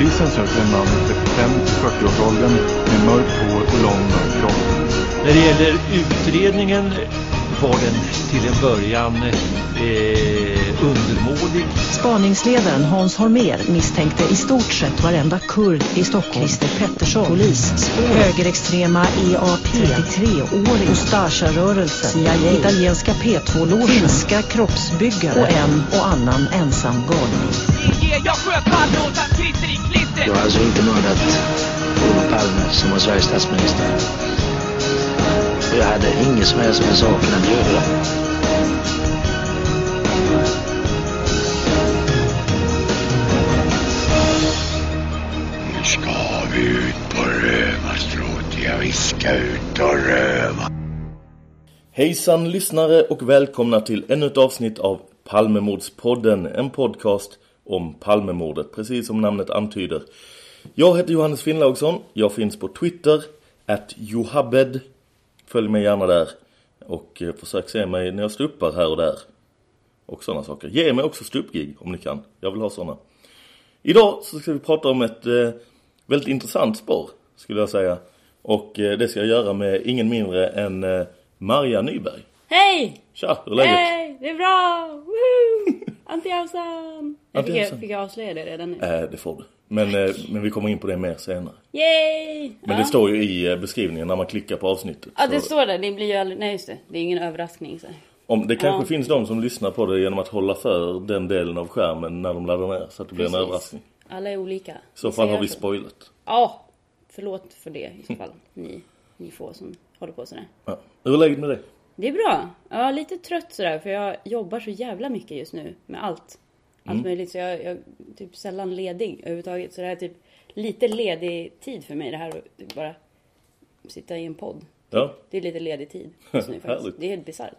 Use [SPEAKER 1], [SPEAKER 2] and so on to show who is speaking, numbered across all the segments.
[SPEAKER 1] Polisen söker en man i 35-40-årsåldern med mörkt hår och lång mörk kropp.
[SPEAKER 2] När det gäller utredningen var den till en början eh, undermålig.
[SPEAKER 3] Spaningsledaren Hans Holmér misstänkte i stort sett varenda kurd i Stockholm. Christer Pettersson, polis, spår, högerextrema EAP, 33-åring, Ustasja-rörelse, CIA, italienska P2-logen, finska kroppsbyggare och en och annan ensam galning.
[SPEAKER 4] Jag
[SPEAKER 5] har alltså inte mördat Olof Palme som var Sveriges statsminister. Och jag hade inget som helst med saken att göra.
[SPEAKER 6] Nu ska vi ut på rövarstråt. Ja, vi ska ut och röva.
[SPEAKER 7] Hejsan lyssnare och välkomna till ännu ett avsnitt av Palmemordspodden. En podcast om Palmemordet, precis som namnet antyder. Jag heter Johannes Finnlaugsson. Jag finns på Twitter, at Johabed. Följ mig gärna där. Och eh, försök se mig när jag stupar här och där. Och sådana saker. Ge mig också stupgig om ni kan. Jag vill ha sådana. Idag så ska vi prata om ett eh, väldigt intressant spår, skulle jag säga. Och eh, det ska jag göra med ingen mindre än eh, Maria Nyberg.
[SPEAKER 8] Hej!
[SPEAKER 7] Tja, hur är läget?
[SPEAKER 8] Hej! Det är bra! Anti-Hausan! Jag fick, jag,
[SPEAKER 7] Anti-Hausan.
[SPEAKER 8] fick jag avslöja det redan nu?
[SPEAKER 7] Eh, det får du. Men, eh, men vi kommer in på det mer senare.
[SPEAKER 8] Yay!
[SPEAKER 7] Men
[SPEAKER 8] ja.
[SPEAKER 7] det står ju i eh, beskrivningen när man klickar på avsnittet.
[SPEAKER 8] Ja, det
[SPEAKER 7] Så
[SPEAKER 8] står där. Det blir ju aldrig... Nej, just det. Det är ingen överraskning. Så.
[SPEAKER 7] om, det kanske
[SPEAKER 8] Ja.
[SPEAKER 7] finns de som lyssnar på det genom att hålla för den delen av skärmen när de laddar ner. Så att det blir en överraskning.
[SPEAKER 8] Alla är olika.
[SPEAKER 7] I så fall har vi spoilat.
[SPEAKER 8] Ja, förlåt för det i så fall. Ni, ni få som håller på sådär.
[SPEAKER 7] Ja. Hur är läget med dig?
[SPEAKER 8] Det är bra. Jag är lite trött sådär för jag jobbar så jävla mycket just nu med allt. Allt
[SPEAKER 7] Mm.
[SPEAKER 8] möjligt så jag, jag är typ sällan ledig överhuvudtaget. Så det här är typ lite ledig tid för mig det här att typ bara sitta i en podd.
[SPEAKER 7] Ja.
[SPEAKER 8] Det är lite ledig tid just nu faktiskt. Det är helt bisarrt.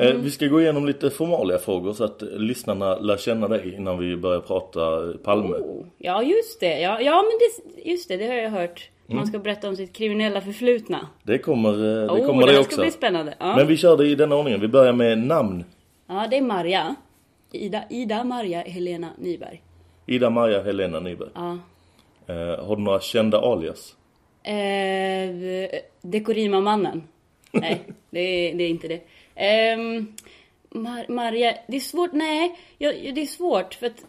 [SPEAKER 7] Eh, vi ska gå igenom lite formalia frågor så att eh, lyssnarna lär känna dig innan vi börjar prata eh, Palme.
[SPEAKER 8] Oh, ja just det. Ja, ja men det, just det, det har jag hört.
[SPEAKER 7] Mm.
[SPEAKER 8] Man ska berätta om sitt kriminella förflutna.
[SPEAKER 7] Det kommer, eh, det
[SPEAKER 8] oh,
[SPEAKER 7] kommer
[SPEAKER 8] det
[SPEAKER 7] det också.
[SPEAKER 8] ska bli spännande. Ja.
[SPEAKER 7] Men vi kör det i den ordningen. Vi börjar med namn.
[SPEAKER 8] ja, det är Marja. Ida, Ida Marja Helena Nyberg.
[SPEAKER 7] Ida Maria Helena Nyberg.
[SPEAKER 8] Ja.
[SPEAKER 7] Eh, har du några kända alias?
[SPEAKER 8] Eh, Dekorima-mannen. Nej, det är, det är inte det. Ehm, Mar- Marja, det är svårt, nej, jag, det är svårt för att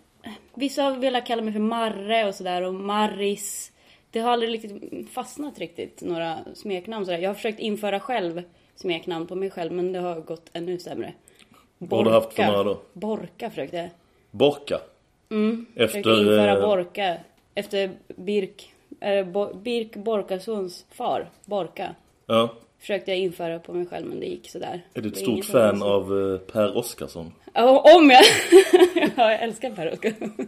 [SPEAKER 8] vissa har velat kalla mig för Marre och sådär och Marris. Det har aldrig riktigt fastnat riktigt, några smeknamn sådär. Jag har försökt införa själv smeknamn på mig själv men det har gått ännu sämre.
[SPEAKER 7] Vad har du haft för några då?
[SPEAKER 8] Borka försökte jag.
[SPEAKER 7] Borka.
[SPEAKER 8] Mm,
[SPEAKER 7] Efter,
[SPEAKER 8] försökte införa
[SPEAKER 7] eh,
[SPEAKER 8] Borka. Efter Birk, äh, Bo, Birk Borkarsons far, Borka.
[SPEAKER 7] Ja.
[SPEAKER 8] Försökte jag införa på mig själv men det gick sådär.
[SPEAKER 7] Är du ett stort fan av eh, Per Oskarsson?
[SPEAKER 8] Om jag... ja, jag älskar Per Oskarsson.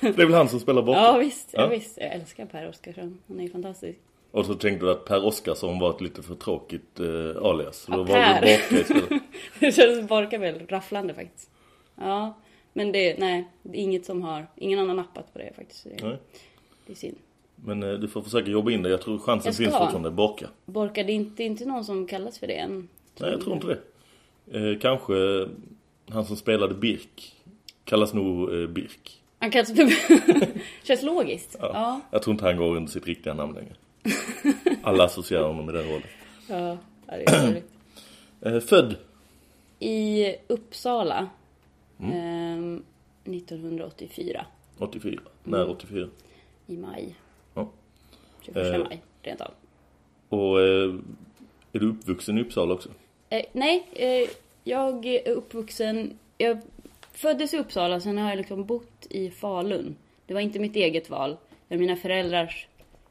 [SPEAKER 7] Det är väl han som spelar Borka?
[SPEAKER 8] Ja, visst. Ja. Visst. Jag älskar Per Oskarsson. Han är ju fantastisk.
[SPEAKER 7] Och så tänkte du att Per Oskarsson var ett lite för tråkigt eh, alias. Så
[SPEAKER 8] Ja,
[SPEAKER 7] då var
[SPEAKER 8] Per.
[SPEAKER 7] Istället.
[SPEAKER 8] det kändes Borka väl rafflande faktiskt. Ja, men det, nej, det är inget som har, ingen annan nappat på det faktiskt. Det,
[SPEAKER 7] Nej.
[SPEAKER 8] det är synd.
[SPEAKER 7] Men eh, du får försöka jobba in det. Jag tror chansen
[SPEAKER 8] Jag
[SPEAKER 7] finns fortfarande. Borka.
[SPEAKER 8] Borka, det är inte, inte någon som kallas för det än.
[SPEAKER 7] Nej, jag tror inte det. Eh, kanske han som spelade Birk kallas nog eh, Birk.
[SPEAKER 8] Han kallas Känns logiskt.
[SPEAKER 7] Ja.
[SPEAKER 8] Ja.
[SPEAKER 7] Jag tror inte han går under sitt riktiga namn längre. Alla associerar honom med den rollen.
[SPEAKER 8] Ja, det är.
[SPEAKER 7] Eh, född?
[SPEAKER 8] I Uppsala.
[SPEAKER 7] Mm.
[SPEAKER 8] ehm, 1984.
[SPEAKER 7] 84. När 84?
[SPEAKER 8] I maj.
[SPEAKER 7] Ja.
[SPEAKER 8] 21
[SPEAKER 7] Eh.
[SPEAKER 8] maj, rent av.
[SPEAKER 7] Och eh, är du uppvuxen i Uppsala också?
[SPEAKER 8] Eh, nej, eh, jag är uppvuxen... Jag föddes i Uppsala, sen har jag liksom bott i Falun. Det var inte mitt eget val. Det var mina föräldrars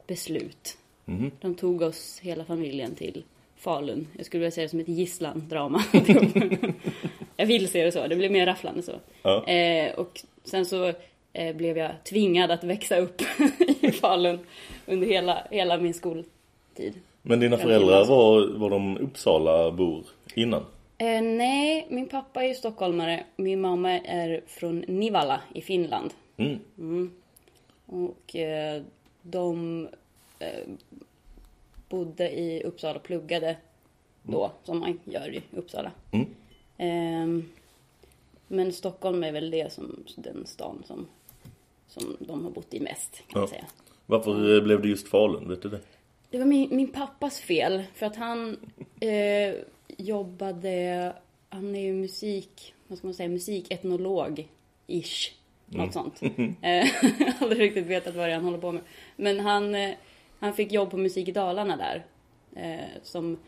[SPEAKER 8] beslut.
[SPEAKER 7] Mhm.
[SPEAKER 8] De tog oss, hela familjen, till Falun. Jag skulle vilja säga det som ett gisslandrama. jag vill se det så. Det blev mer rafflande så.
[SPEAKER 7] Ja.
[SPEAKER 8] Eh, och sen så eh, blev jag tvingad att växa upp i Falun under hela, hela min skoltid.
[SPEAKER 7] Men dina föräldrar var, var de Uppsala-bor innan?
[SPEAKER 8] Eh, nej, min pappa är ju stockholmare. Min mamma är från Nivala i Finland.
[SPEAKER 7] Mm.
[SPEAKER 8] Mm. Och eh, de eh, bodde i Uppsala och pluggade då, som man gör i Uppsala.
[SPEAKER 7] Mm.
[SPEAKER 8] Ehm, men Stockholm är väl det som, den stan som, som de har bott i mest, kan man
[SPEAKER 7] Ja.
[SPEAKER 8] säga.
[SPEAKER 7] Varför eh, blev det just Falun, vet du det?
[SPEAKER 8] Det var min, min pappas fel, för att han eh, jobbade, han är ju musik, vad ska man säga, musiketnolog-ish. Något sånt. Eh, aldrig riktigt vetat vad det är han håller på med. Men han, eh, han fick jobb på Musik i Dalarna där. Eh, som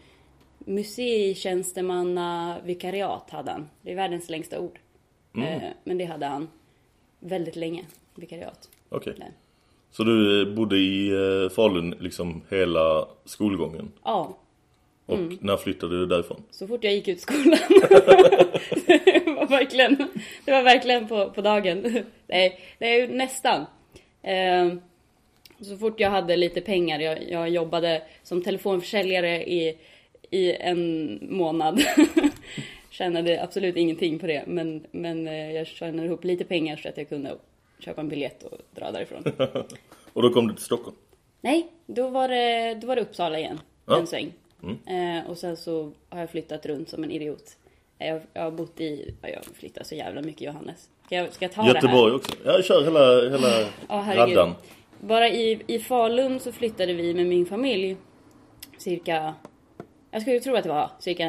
[SPEAKER 8] museitjänstemanna vikariat hade han. Det är världens längsta ord.
[SPEAKER 7] Mm.
[SPEAKER 8] Men det hade han väldigt länge, vikariat.
[SPEAKER 7] Okej.
[SPEAKER 8] Där.
[SPEAKER 7] Så du bodde i Falun liksom hela skolgången?
[SPEAKER 8] Ja,
[SPEAKER 7] Och
[SPEAKER 8] Mm.
[SPEAKER 7] när flyttade du därifrån?
[SPEAKER 8] så fort jag gick ut skolan. det var verkligen, det var verkligen på, på dagen. Nej, det är ju nästan. Eh, så fort jag hade lite pengar, jag, jag jobbade som telefonförsäljare i, i en månad. Tjänade absolut ingenting på det, men, men eh, jag tjänade ihop lite pengar så att jag kunde köpa en biljett och dra därifrån.
[SPEAKER 7] Och då kom du till Stockholm?
[SPEAKER 8] Nej, då var det, då var det Uppsala igen.
[SPEAKER 7] Ja.
[SPEAKER 8] En sväng.
[SPEAKER 7] Mm.
[SPEAKER 8] Eh, och sen så har jag flyttat runt som en idiot. Eh, Jag, jag har bott i, ja, jag har flyttat så jävla mycket Johannes. Ska jag, ska jag ta det här?
[SPEAKER 7] Göteborg också? Ja, kör hela, hela
[SPEAKER 8] herregud.
[SPEAKER 7] raddan.
[SPEAKER 8] Bara i, i Falun så flyttade vi med min familj cirka, jag skulle tro att det var cirka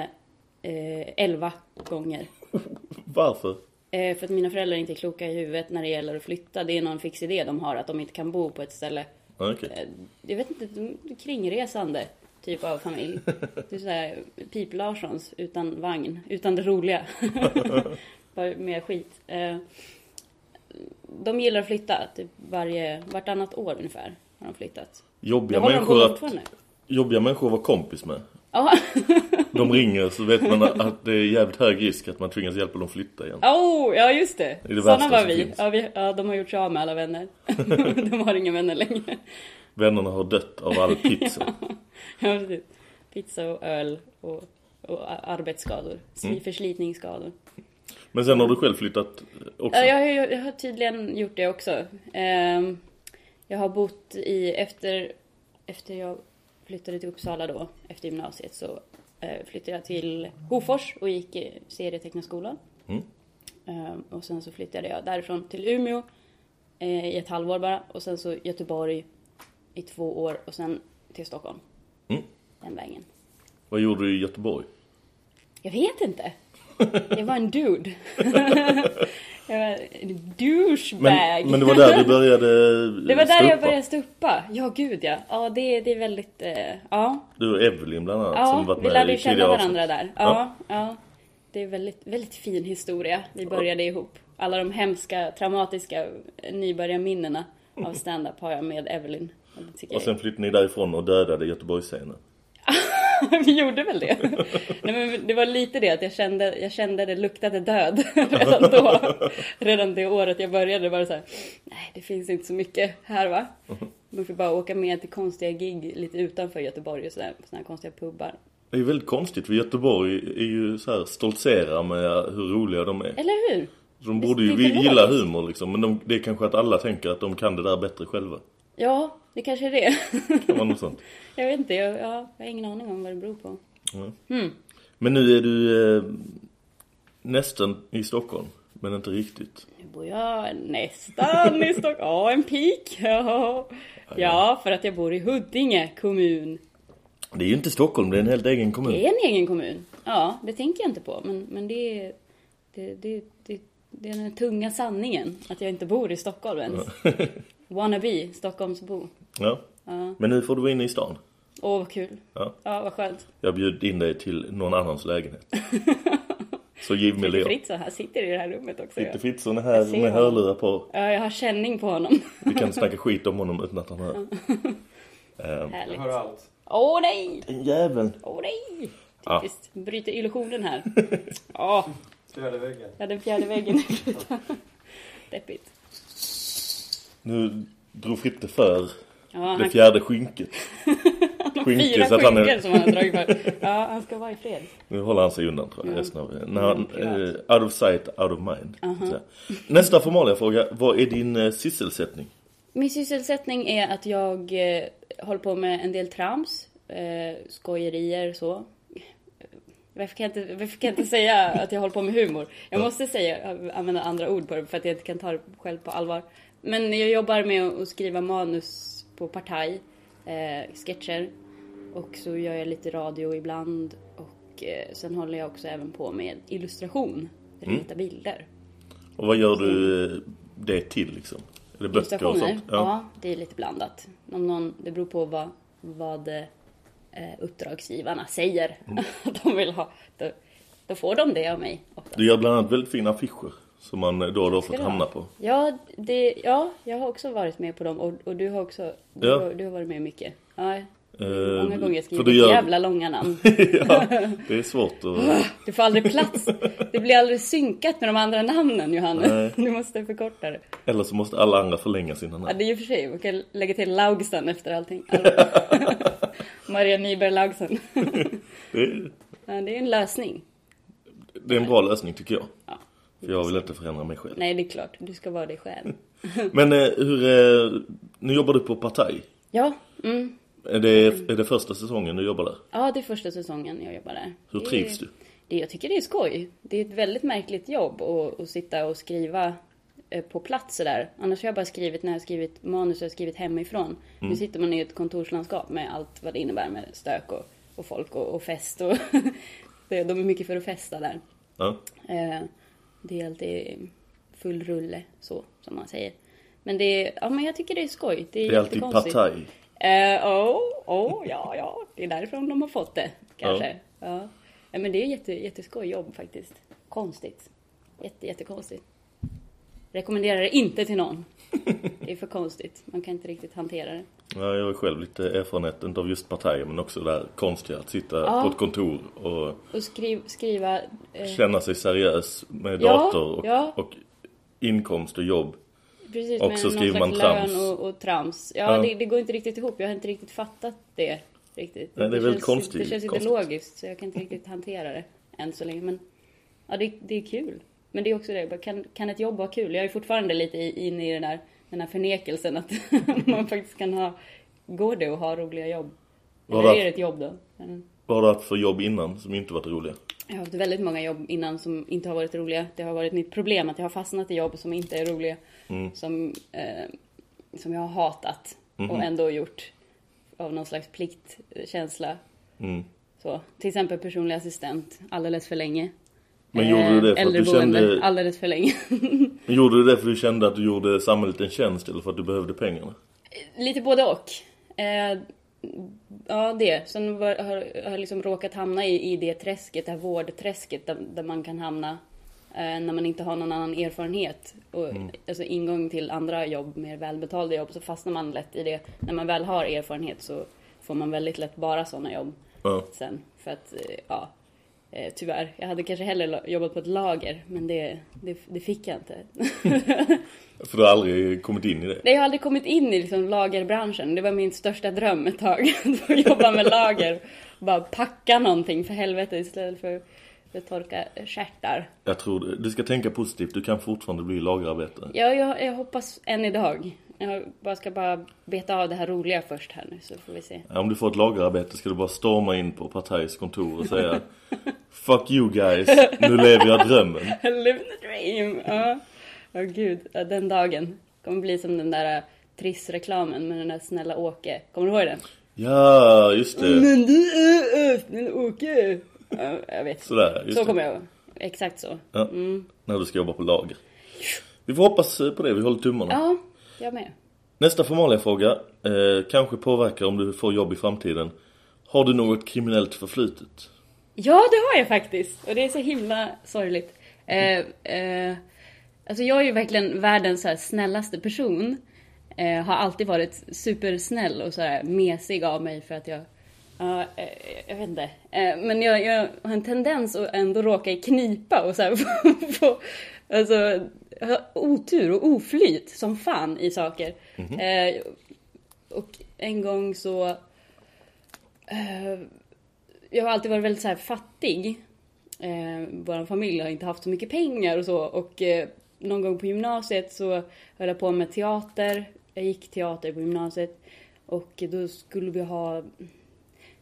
[SPEAKER 8] eh, 11 gånger.
[SPEAKER 7] Varför?
[SPEAKER 8] Eh, för att mina föräldrar inte är kloka i huvudet när det gäller att flytta. Det är någon fix idé de har att de inte kan bo på ett ställe
[SPEAKER 7] Ja, Okej.
[SPEAKER 8] Eh, jag vet inte, de- kringresande typ av familj. Det är såhär Pip Larssons utan vagn, utan det roliga. Bara mer skit. Eh, De gillar att flytta, typ varje, vartannat år ungefär har de flyttat.
[SPEAKER 7] Jobbiga människor, att, jobbiga människor att vara kompis med.
[SPEAKER 8] Ja,
[SPEAKER 7] De ringer så vet man att det är jävligt hög risk att man tvingas hjälpa dem flytta igen.
[SPEAKER 8] oh, ja just det.
[SPEAKER 7] Det det
[SPEAKER 8] Sådana var vi. Ja, vi. Ja, de har gjort sig av med alla vänner. de har inga vänner längre.
[SPEAKER 7] Vännerna har dött av all pizza.
[SPEAKER 8] Ja. Pizza och öl och, och arbetsskador.
[SPEAKER 7] Mm.
[SPEAKER 8] Förslitningsskador.
[SPEAKER 7] Men sen har du själv flyttat också?
[SPEAKER 8] Ja, jag, har, jag har tydligen gjort det också. Ehm, jag har bott i, efter, efter jag flyttade till Uppsala då, efter gymnasiet, så eh, flyttade jag till Hofors och gick i serietecknarskolan.
[SPEAKER 7] Mm.
[SPEAKER 8] Ehm, och sen så flyttade jag därifrån till Umeå eh, i ett halvår bara. Och sen så Göteborg i två år och sen till Stockholm.
[SPEAKER 7] Mm.
[SPEAKER 8] Den vägen.
[SPEAKER 7] Vad gjorde du i Göteborg?
[SPEAKER 8] Jag vet inte. Jag var en dude. jag var en douchebag.
[SPEAKER 7] Men, men det var där du började
[SPEAKER 8] Det var där jag
[SPEAKER 7] upp, va?
[SPEAKER 8] började stuppa. Ja, gud ja. Ja, det, det är väldigt... Eh, ja,
[SPEAKER 7] Du och Evelyn bland annat som
[SPEAKER 8] ja
[SPEAKER 7] varit
[SPEAKER 8] vi
[SPEAKER 7] med
[SPEAKER 8] lärde
[SPEAKER 7] i
[SPEAKER 8] ju känna varandra
[SPEAKER 7] avsnitt.
[SPEAKER 8] där. Ja, ja. Det är väldigt, väldigt fin historia. Vi började ihop. Alla de hemska, traumatiska nybörjarminnena av stand-up har jag med Evelyn. Och
[SPEAKER 7] sen flyttade ni därifrån och dödade Göteborgsscenen.
[SPEAKER 8] Vi gjorde väl det. Nej, men det var lite det att jag kände, jag kände det luktade död redan då. Redan det året jag började var det så här, nej det finns inte så mycket här va. Man får bara åka med till konstiga gig lite utanför Göteborg och sådär, sådana här konstiga pubbar.
[SPEAKER 7] Det är ju väldigt konstigt för Göteborg är ju så här stoltserar med hur roliga de är.
[SPEAKER 8] Eller hur?
[SPEAKER 7] De borde ju gilla humor liksom. Men de, det är kanske att alla tänker att de kan det där bättre själva.
[SPEAKER 8] Ja, det kanske är det.
[SPEAKER 7] Kan vara något sånt.
[SPEAKER 8] jag vet inte, jag, ja, jag har ingen aning om vad det beror på.
[SPEAKER 7] Ja.
[SPEAKER 8] Mm.
[SPEAKER 7] Men nu är du eh, nästan i Stockholm. Men inte riktigt.
[SPEAKER 8] Nu bor jag nästan i Stockholm. Ja, en pik. Ja. ja, för att jag bor i Huddinge kommun.
[SPEAKER 7] Det är ju inte Stockholm, det är en helt egen kommun.
[SPEAKER 8] Det är en egen kommun. Ja, det tänker jag inte på. Men, men det, är, det, det, det, det är den tunga sanningen. Att jag inte bor i Stockholm ens. Wannabe, Stockholmsbo.
[SPEAKER 7] Ja.
[SPEAKER 8] Ja.
[SPEAKER 7] Men nu får du vara inne i stan.
[SPEAKER 8] Åh, vad kul.
[SPEAKER 7] Ja.
[SPEAKER 8] Ja, vad skönt.
[SPEAKER 7] Jag bjöd in dig till någon annans lägenhet. Så giv mig Leo.
[SPEAKER 8] Fritzson här sitter i det här rummet också.
[SPEAKER 7] Fitte
[SPEAKER 8] ja.
[SPEAKER 7] Fritzson är
[SPEAKER 8] Jag
[SPEAKER 7] här med hörlurar på.
[SPEAKER 8] Ja, jag har känning på honom.
[SPEAKER 7] Vi kan snacka skit om honom utan att han hör. Ehm,
[SPEAKER 8] Härligt.
[SPEAKER 2] hör allt.
[SPEAKER 8] Åh nej!
[SPEAKER 7] Den jäveln.
[SPEAKER 8] Åh nej!
[SPEAKER 7] Ja.
[SPEAKER 8] Typiskt. Bryter illusionen här. Ja,
[SPEAKER 2] Fjärde väggen.
[SPEAKER 8] ja den fjärde väggen. Deppigt.
[SPEAKER 7] Nu drog Fritte för
[SPEAKER 8] Ja,
[SPEAKER 7] det
[SPEAKER 8] han,
[SPEAKER 7] fjärde skynket. Skynke,
[SPEAKER 8] Fyra
[SPEAKER 7] så att han är-
[SPEAKER 8] som han har dragit för. Ja, han ska vara i fred.
[SPEAKER 7] Nu håller han sig undan tror jag. resten av- När han,
[SPEAKER 8] Mm,
[SPEAKER 7] eh, out of sight, out of mind. Att säga. Nästa formalia fråga. Vad är din eh, sysselsättning?
[SPEAKER 8] Min sysselsättning är att jag eh, håller på med en del trams, eh, skojerier så. Varför kan, jag inte, varför kan jag inte säga att jag håller på med humor? Jag måste säga, använda andra ord på det för att jag inte kan ta det själv på allvar. Men jag jobbar med att skriva manus på Partaj, eh, sketcher. Och så gör jag lite radio ibland. Och eh, sen håller jag också även på med illustration, rita bilder.
[SPEAKER 7] Och vad gör du eh, det till liksom? Är det böcker och sånt?
[SPEAKER 8] Ja. det är lite blandat. Om någon, det beror på vad, vad eh, uppdragsgivarna säger att de vill ha. Då, då får de det av mig. ofta.
[SPEAKER 7] Du gör bland annat väldigt fina affischer. Som man då och då fått hamna på.
[SPEAKER 8] Ja, det, ja, jag har också varit med på dem och, och du har också du,
[SPEAKER 7] Ja.
[SPEAKER 8] du har varit med mycket. Ja,
[SPEAKER 7] Eh,
[SPEAKER 8] många gånger skrivit
[SPEAKER 7] du gör-
[SPEAKER 8] jävla långa namn.
[SPEAKER 7] ja, det är svårt att...
[SPEAKER 8] Du får aldrig plats. Det blir aldrig synkat med de andra namnen Johannes.
[SPEAKER 7] Nej.
[SPEAKER 8] Du måste förkorta det.
[SPEAKER 7] Eller så måste alla andra förlänga sina
[SPEAKER 8] Ja,
[SPEAKER 7] namn.
[SPEAKER 8] det är ju för sig. Man kan lägga till Laugsen efter allting. Maria Nyberg Laugsen.
[SPEAKER 7] Det är,
[SPEAKER 8] Ja, det är en lösning.
[SPEAKER 7] det är en bra lösning tycker jag.
[SPEAKER 8] Ja.
[SPEAKER 7] För jag vill inte förändra mig själv.
[SPEAKER 8] Nej, det är klart. Du ska vara dig själv.
[SPEAKER 7] Men eh, hur... Eh, nu jobbar du på Partaj.
[SPEAKER 8] Ja, mm.
[SPEAKER 7] Är det, är det första säsongen du jobbar där?
[SPEAKER 8] ja, det är första säsongen jag jobbar där.
[SPEAKER 7] Hur
[SPEAKER 8] Det är-
[SPEAKER 7] trivs du?
[SPEAKER 8] Det, jag tycker det är skoj. Det är ett väldigt märkligt jobb att, att sitta och skriva eh, på plats där. Annars har jag bara skrivit, när jag har skrivit manus, jag skrivit hemifrån. Nu sitter man i ett kontorslandskap med allt vad det innebär med stök och, och folk och, och fest. Och De är mycket för att festa där.
[SPEAKER 7] Ja.
[SPEAKER 8] Eh, Det är alltid full rulle, så som man säger. Men det är, ja men jag tycker det är skoj. Det är,
[SPEAKER 7] Det är alltid. Partaj.
[SPEAKER 8] Eh, oh, oh, ja, ja. Det är därifrån de har fått det, kanske. Ja. ja. men det är jätte, jätteskoj jobb faktiskt. Konstigt. Jätte, jättekonstigt. Rekommenderar det inte till någon. Det är för konstigt. Man kan inte riktigt hantera det.
[SPEAKER 7] Ja, jag har själv lite erfarenhet, inte av just Partaj, men också det där konstiga att sitta
[SPEAKER 8] Ja.
[SPEAKER 7] på ett kontor och
[SPEAKER 8] Och skriv, skriva... Eh,
[SPEAKER 7] känna sig seriös med
[SPEAKER 8] Ja,
[SPEAKER 7] dator och,
[SPEAKER 8] ja.
[SPEAKER 7] och inkomst och jobb.
[SPEAKER 8] Precis,
[SPEAKER 7] Och så skriver man trams.
[SPEAKER 8] lön och, och trams. Ja. Det, det går inte riktigt ihop. Jag har inte riktigt fattat det. Riktigt.
[SPEAKER 7] Nej, det är väldigt
[SPEAKER 8] känns,
[SPEAKER 7] konstigt-
[SPEAKER 8] Det känns inte
[SPEAKER 7] konstigt.
[SPEAKER 8] logiskt, så jag kan inte riktigt hantera det än så länge. Men ja, det, det är kul. Men det är också det, kan, kan ett jobb vara kul? Jag är fortfarande lite inne i den här, den här förnekelsen att man faktiskt kan ha... Går det att ha roliga jobb? Eller är det ett jobb då?
[SPEAKER 7] Vad har du haft för jobb innan som inte varit roliga?
[SPEAKER 8] Jag har haft väldigt många jobb innan som inte har varit roliga. Det har varit mitt problem att jag har fastnat i jobb som inte är roliga.
[SPEAKER 7] Mm.
[SPEAKER 8] Som, eh, som jag har hatat
[SPEAKER 7] Mhm.
[SPEAKER 8] och ändå gjort av någon slags pliktkänsla.
[SPEAKER 7] Mm.
[SPEAKER 8] Så, till exempel personlig assistent alldeles för länge.
[SPEAKER 7] Men gjorde du det för att du kände-
[SPEAKER 8] alldeles för länge.
[SPEAKER 7] Men gjorde du det för att du kände att du gjorde samhället en tjänst eller för att du behövde pengarna?
[SPEAKER 8] Lite både och. Eh, ja, det. Sen var, har jag liksom råkat hamna i, i det träsket, det här vårdträsket där, där man kan hamna eh, när man inte har någon annan erfarenhet. Och, Alltså ingång till andra jobb, mer välbetalda jobb, så fastnar man lätt i det. När man väl har erfarenhet så får man väldigt lätt bara sådana jobb
[SPEAKER 7] Ja.
[SPEAKER 8] sen. För att, eh, ja, eh, tyvärr. Jag hade kanske hellre jobbat på ett lager, men det, det, det fick jag inte.
[SPEAKER 7] För du har aldrig kommit in i det?
[SPEAKER 8] Nej, jag har aldrig kommit in i liksom lagerbranschen. Det var min största dröm ett tag. Att få jobba med lager. Bara packa någonting för helvete istället för att torka stjärtar.
[SPEAKER 7] Jag tror. Du ska tänka positivt. Du kan fortfarande bli lagerarbetare.
[SPEAKER 8] Ja, jag, jag hoppas än idag. Jag bara ska bara beta av det här roliga först här nu så får vi se.
[SPEAKER 7] Ja, Om du får ett lagerarbete ska du bara storma in på Partajs kontor och säga Fuck you guys, nu lever jag drömmen.
[SPEAKER 8] Live the dream! Ja, Åh gud. Ja, Den dagen kommer bli som den där äh, Triss-reklamen med den där snälla Åke. Kommer du ihåg den?
[SPEAKER 7] Ja, just det.
[SPEAKER 8] Men du är äh, snälla Åke! Ja, jag vet.
[SPEAKER 7] Sådär, just
[SPEAKER 8] så
[SPEAKER 7] det.
[SPEAKER 8] kommer jag ihåg. Exakt så.
[SPEAKER 7] Ja, När du ska jobba på lager. Vi får hoppas på det, vi håller tummarna.
[SPEAKER 8] Ja, jag med.
[SPEAKER 7] Nästa formalia fråga. Eh, kanske påverkar om du får jobb i framtiden. Har du något kriminellt förflutet?
[SPEAKER 8] Ja, det har jag faktiskt. Och det är så himla sorgligt. Eh, eh, alltså jag är ju verkligen världens så snällaste person. Eh, har alltid varit supersnäll och så här mesig av mig för att jag... Ja, eh, jag vet inte. Eh, men jag, jag har en tendens att ändå råka i knipa och så här få... få alltså, otur och oflyt som fan i saker. Eh, och en gång så Eh, jag har alltid varit väldigt så fattig. Eh, Vår familj har inte haft så mycket pengar och så. Och eh, någon gång på gymnasiet så höll jag på med teater. Jag gick teater på gymnasiet. Och då skulle vi ha...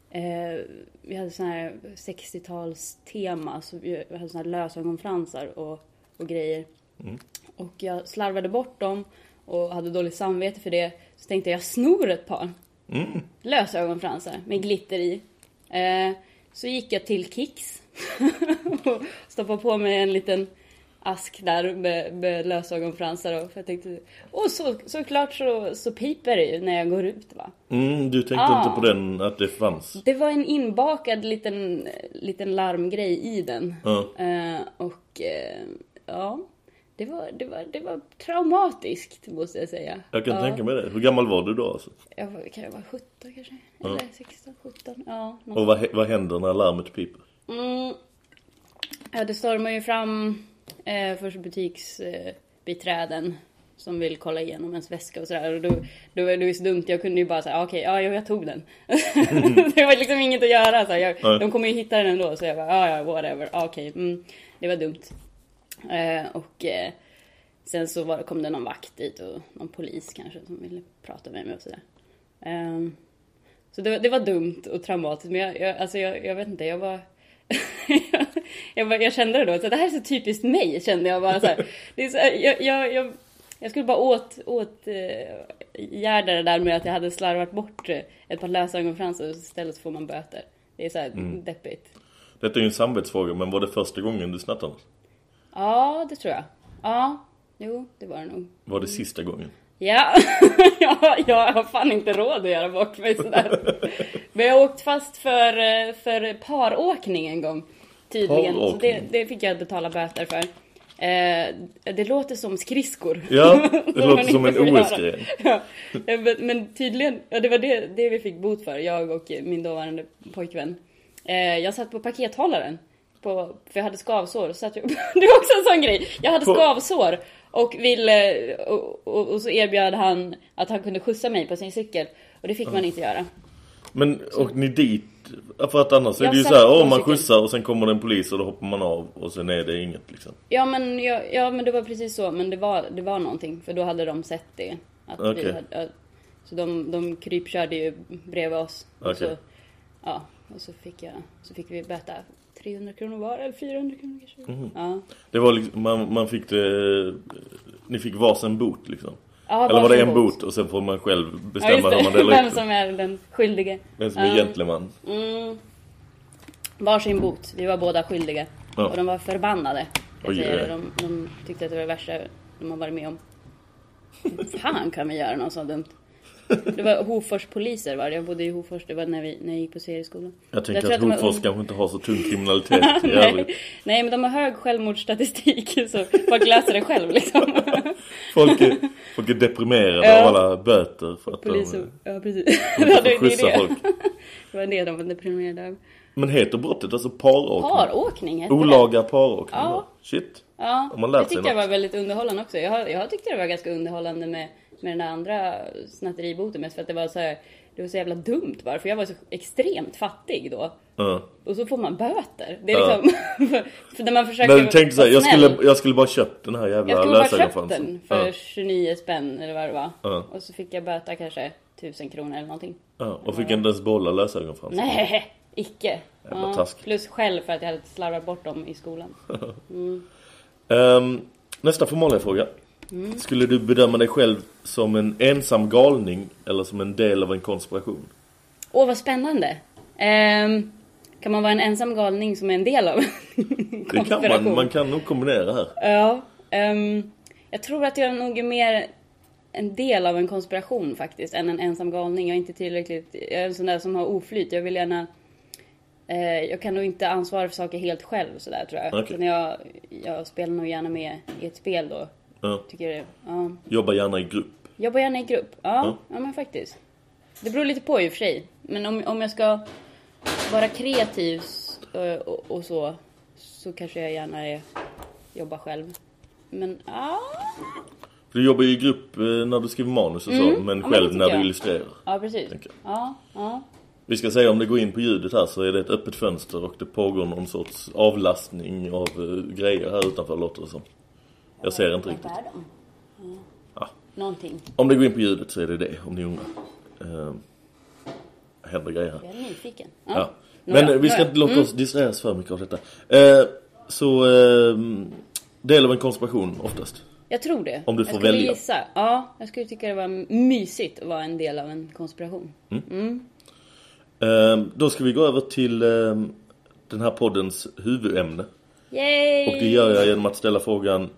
[SPEAKER 8] Eh, vi hade sån här 60-talstema. Så vi hade såna här lösögonfransar och, och grejer.
[SPEAKER 7] Mm.
[SPEAKER 8] Och jag slarvade bort dem och hade dåligt samvete för det. Så tänkte jag, jag snor ett par
[SPEAKER 7] Mm.
[SPEAKER 8] lösögonfransar med glitter i. Eh, så gick jag till Kicks och stoppade på mig en liten ask där med, med lösögonfransar. Och för jag tänkte, och så, såklart så, så piper det ju när jag går ut va.
[SPEAKER 7] Mm, du tänkte
[SPEAKER 8] Ah.
[SPEAKER 7] inte på den, att det fanns?
[SPEAKER 8] Det var en inbakad liten, liten larmgrej i den.
[SPEAKER 7] Ja.
[SPEAKER 8] Eh, och eh, ja, det var, det, var, det var traumatiskt måste jag säga.
[SPEAKER 7] Jag kan
[SPEAKER 8] ja.
[SPEAKER 7] tänka mig det. Hur gammal var du då? Alltså?
[SPEAKER 8] Jag var, kan jag vara 17 kanske?
[SPEAKER 7] Ja.
[SPEAKER 8] Eller 16, 17? Ja, något
[SPEAKER 7] Och vad, vad händer när larmet piper?
[SPEAKER 8] Mm. Ja, det stormar ju fram eh, först butiksbiträden som vill kolla igenom ens väska och sådär. Och då, då var det så dumt, jag kunde ju bara säga okej, ja, jo, jag tog den. det var liksom inget att göra. Så jag, de kommer ju hitta den ändå, så jag bara, ja, ja, whatever, Ja, okej, mm, det var dumt. Eh, och eh, sen så var, kom det någon vakt dit och någon polis kanske som ville prata med mig och sådär. Ehm, så det, det var dumt och traumatiskt, men jag, jag, alltså jag, jag vet inte, jag var... jag, var, jag kände det då, att det här är så typiskt mig, kände jag bara så här. Så, här, jag, jag, jag, jag skulle bara åt, åt gärda det där med att jag hade slarvat bort ett par lösögonfransar och istället så får man böter. Det är så här
[SPEAKER 7] Mm.
[SPEAKER 8] deppigt.
[SPEAKER 7] Detta är ju en samvetsfråga, men var det första gången du snattade?
[SPEAKER 8] Ja, det tror jag. Ja, jo, det var det nog.
[SPEAKER 7] Var det sista gången?
[SPEAKER 8] Ja, ja, jag har fan inte råd att göra bort mig sådär. Men jag har åkt fast för, eh, för paråkning en gång. Tydligen. Så det, det fick jag betala böter för. Eh, det låter som skridskor.
[SPEAKER 7] Ja, det låter som en. OS-gren.
[SPEAKER 8] Ja, men, men tydligen, ja, det var det, det vi fick bot för, jag och min dåvarande pojkvän. Eh, jag satt på pakethållaren. På, för jag hade skavsår. Så satt jag, det var också en sån grej. Jag hade
[SPEAKER 7] På-
[SPEAKER 8] skavsår. Och, ville, och, och, och så erbjöd han att han kunde skjutsa mig på sin cykel. Och det fick man inte göra.
[SPEAKER 7] Men åkte ni dit? För att annars är
[SPEAKER 8] Jag
[SPEAKER 7] det ju så här, åh man skjutsar och sen kommer det en polis och då hoppar man av och sen är det inget liksom.
[SPEAKER 8] Ja men, ja, ja, men det var precis så. Men det var, det var någonting. För då hade de sett det. Att vi
[SPEAKER 7] Okej.
[SPEAKER 8] hade, så de, de krypkörde ju bredvid oss. Och
[SPEAKER 7] Okej.
[SPEAKER 8] så, ja, och så fick, jag, så fick vi böta 300 kronor var, eller 400 kronor kanske.
[SPEAKER 7] Mhm.
[SPEAKER 8] Ja.
[SPEAKER 7] Det var liksom, man, man fick det, ni fick varsin bot liksom.
[SPEAKER 8] Ja,
[SPEAKER 7] Eller var det en
[SPEAKER 8] bot.
[SPEAKER 7] och sen får man själv
[SPEAKER 8] Ja,
[SPEAKER 7] bestämma
[SPEAKER 8] just
[SPEAKER 7] hur man delar
[SPEAKER 8] Vem som är den skyldige.
[SPEAKER 7] Vem som är
[SPEAKER 8] Ja.
[SPEAKER 7] gentleman.
[SPEAKER 8] Mm. Varsin bot. Vi var båda skyldiga.
[SPEAKER 7] Ja.
[SPEAKER 8] Och de var förbannade.
[SPEAKER 7] Oj,
[SPEAKER 8] det. De, de tyckte att det var det värsta de har varit med om. Fan kan vi göra något så dumt? Det var Hofors poliser var det. Jag bodde i Hofors. Det var när, vi, när jag gick på serieskolan.
[SPEAKER 7] Jag tänker att
[SPEAKER 8] var
[SPEAKER 7] Hofors
[SPEAKER 8] un-
[SPEAKER 7] kanske inte har så tung kriminalitet i
[SPEAKER 8] Nej. Nej, men de har hög självmordsstatistik. Så folk löser det själv liksom.
[SPEAKER 7] Folk är, folk är deprimerade
[SPEAKER 8] Ja.
[SPEAKER 7] av alla böter för att
[SPEAKER 8] Polis
[SPEAKER 7] de...
[SPEAKER 8] ja, precis.
[SPEAKER 7] De
[SPEAKER 8] Ja, det, det,
[SPEAKER 7] skjutsa
[SPEAKER 8] det.
[SPEAKER 7] folk.
[SPEAKER 8] det var det de var deprimerade av.
[SPEAKER 7] Men heter brottet alltså paråkning?
[SPEAKER 8] Paråkning heter det.
[SPEAKER 7] Olaga paråkning?
[SPEAKER 8] Ja.
[SPEAKER 7] Shit.
[SPEAKER 8] Ja, det tyckte jag var väldigt underhållande också. Jag, jag tyckte det var ganska underhållande med, med den där andra snatteriboten mest för att det var så här, det var så jävla dumt bara för jag var så extremt fattig då.
[SPEAKER 7] Ja.
[SPEAKER 8] Och så får man böter. Det är
[SPEAKER 7] Ja.
[SPEAKER 8] liksom, för, för när man försöker
[SPEAKER 7] Men du tänkte såhär,
[SPEAKER 8] vara
[SPEAKER 7] jag skulle, jag skulle bara köpt den här jävla
[SPEAKER 8] Jag skulle bara köpt
[SPEAKER 7] lösögonfransen.
[SPEAKER 8] den för
[SPEAKER 7] Ja.
[SPEAKER 8] 29 spänn eller vad det var.
[SPEAKER 7] Ja.
[SPEAKER 8] Och så fick jag böta kanske 1000 kronor eller någonting.
[SPEAKER 7] Ja, och fick inte ens behålla lösögonfransen.
[SPEAKER 8] Nej, icke.
[SPEAKER 7] Taskigt.
[SPEAKER 8] plus själv för att jag hade slarvat bort dem i skolan. Mm.
[SPEAKER 7] Ehm, nästa formalia fråga.
[SPEAKER 8] Mm.
[SPEAKER 7] Skulle du bedöma dig själv som en ensam galning eller som en del av en konspiration?
[SPEAKER 8] Åh, vad spännande. Ehm, kan man vara en ensam galning som är en del av en
[SPEAKER 7] Det kan
[SPEAKER 8] konspiration?
[SPEAKER 7] man, man kan nog kombinera här.
[SPEAKER 8] Ja. ehm, jag tror att jag nog är mer en del av en konspiration faktiskt, än en ensam galning. Jag är inte tillräckligt... Jag är en sån där som har oflyt. Jag vill gärna... Eh, jag kan nog inte ansvara för saker helt själv sådär tror jag.
[SPEAKER 7] Okej.
[SPEAKER 8] Utan jag, jag spelar nog gärna med i ett spel då.
[SPEAKER 7] Ja.
[SPEAKER 8] Tycker det, ja.
[SPEAKER 7] Jobba gärna i grupp.
[SPEAKER 8] Jobbar gärna i grupp. Ja,
[SPEAKER 7] Ja.
[SPEAKER 8] ja. men faktiskt. Det beror lite på i och för sig. Men om, om jag ska vara kreativ eh, och, och så, så kanske jag gärna är, jobbar själv. Men ja,
[SPEAKER 7] Du jobbar ju i grupp eh, när du skriver manus och så,
[SPEAKER 8] Mm.
[SPEAKER 7] men
[SPEAKER 8] Ja, men
[SPEAKER 7] själv när du
[SPEAKER 8] jag.
[SPEAKER 7] illustrerar.
[SPEAKER 8] ja precis. Ja, ja.
[SPEAKER 7] Vi ska säga om det går in på ljudet här så är det ett öppet fönster och det pågår någon sorts avlastning av eh, grejer här utanför låter det som. Jag ser inte riktigt.
[SPEAKER 8] Mm.
[SPEAKER 7] Ja.
[SPEAKER 8] Någonting.
[SPEAKER 7] Om det går in på ljudet så är det det, om ni undrar. Eh, händer grejer här.
[SPEAKER 8] Jag är nyfiken.
[SPEAKER 7] Ja.
[SPEAKER 8] Nåja,
[SPEAKER 7] Men eh, vi ska inte låta
[SPEAKER 8] Mm.
[SPEAKER 7] oss distraheras för mycket av detta. Eh, så, eh, del av en konspiration oftast.
[SPEAKER 8] Jag tror det.
[SPEAKER 7] Om du
[SPEAKER 8] jag
[SPEAKER 7] får
[SPEAKER 8] skulle
[SPEAKER 7] välja.
[SPEAKER 8] Gissa. Ja, jag skulle tycka det var mysigt att vara en del av en konspiration. Mm.
[SPEAKER 7] Eh, då ska vi gå över till eh, den här poddens huvudämne.
[SPEAKER 8] Yay!
[SPEAKER 7] Och det gör jag genom att ställa frågan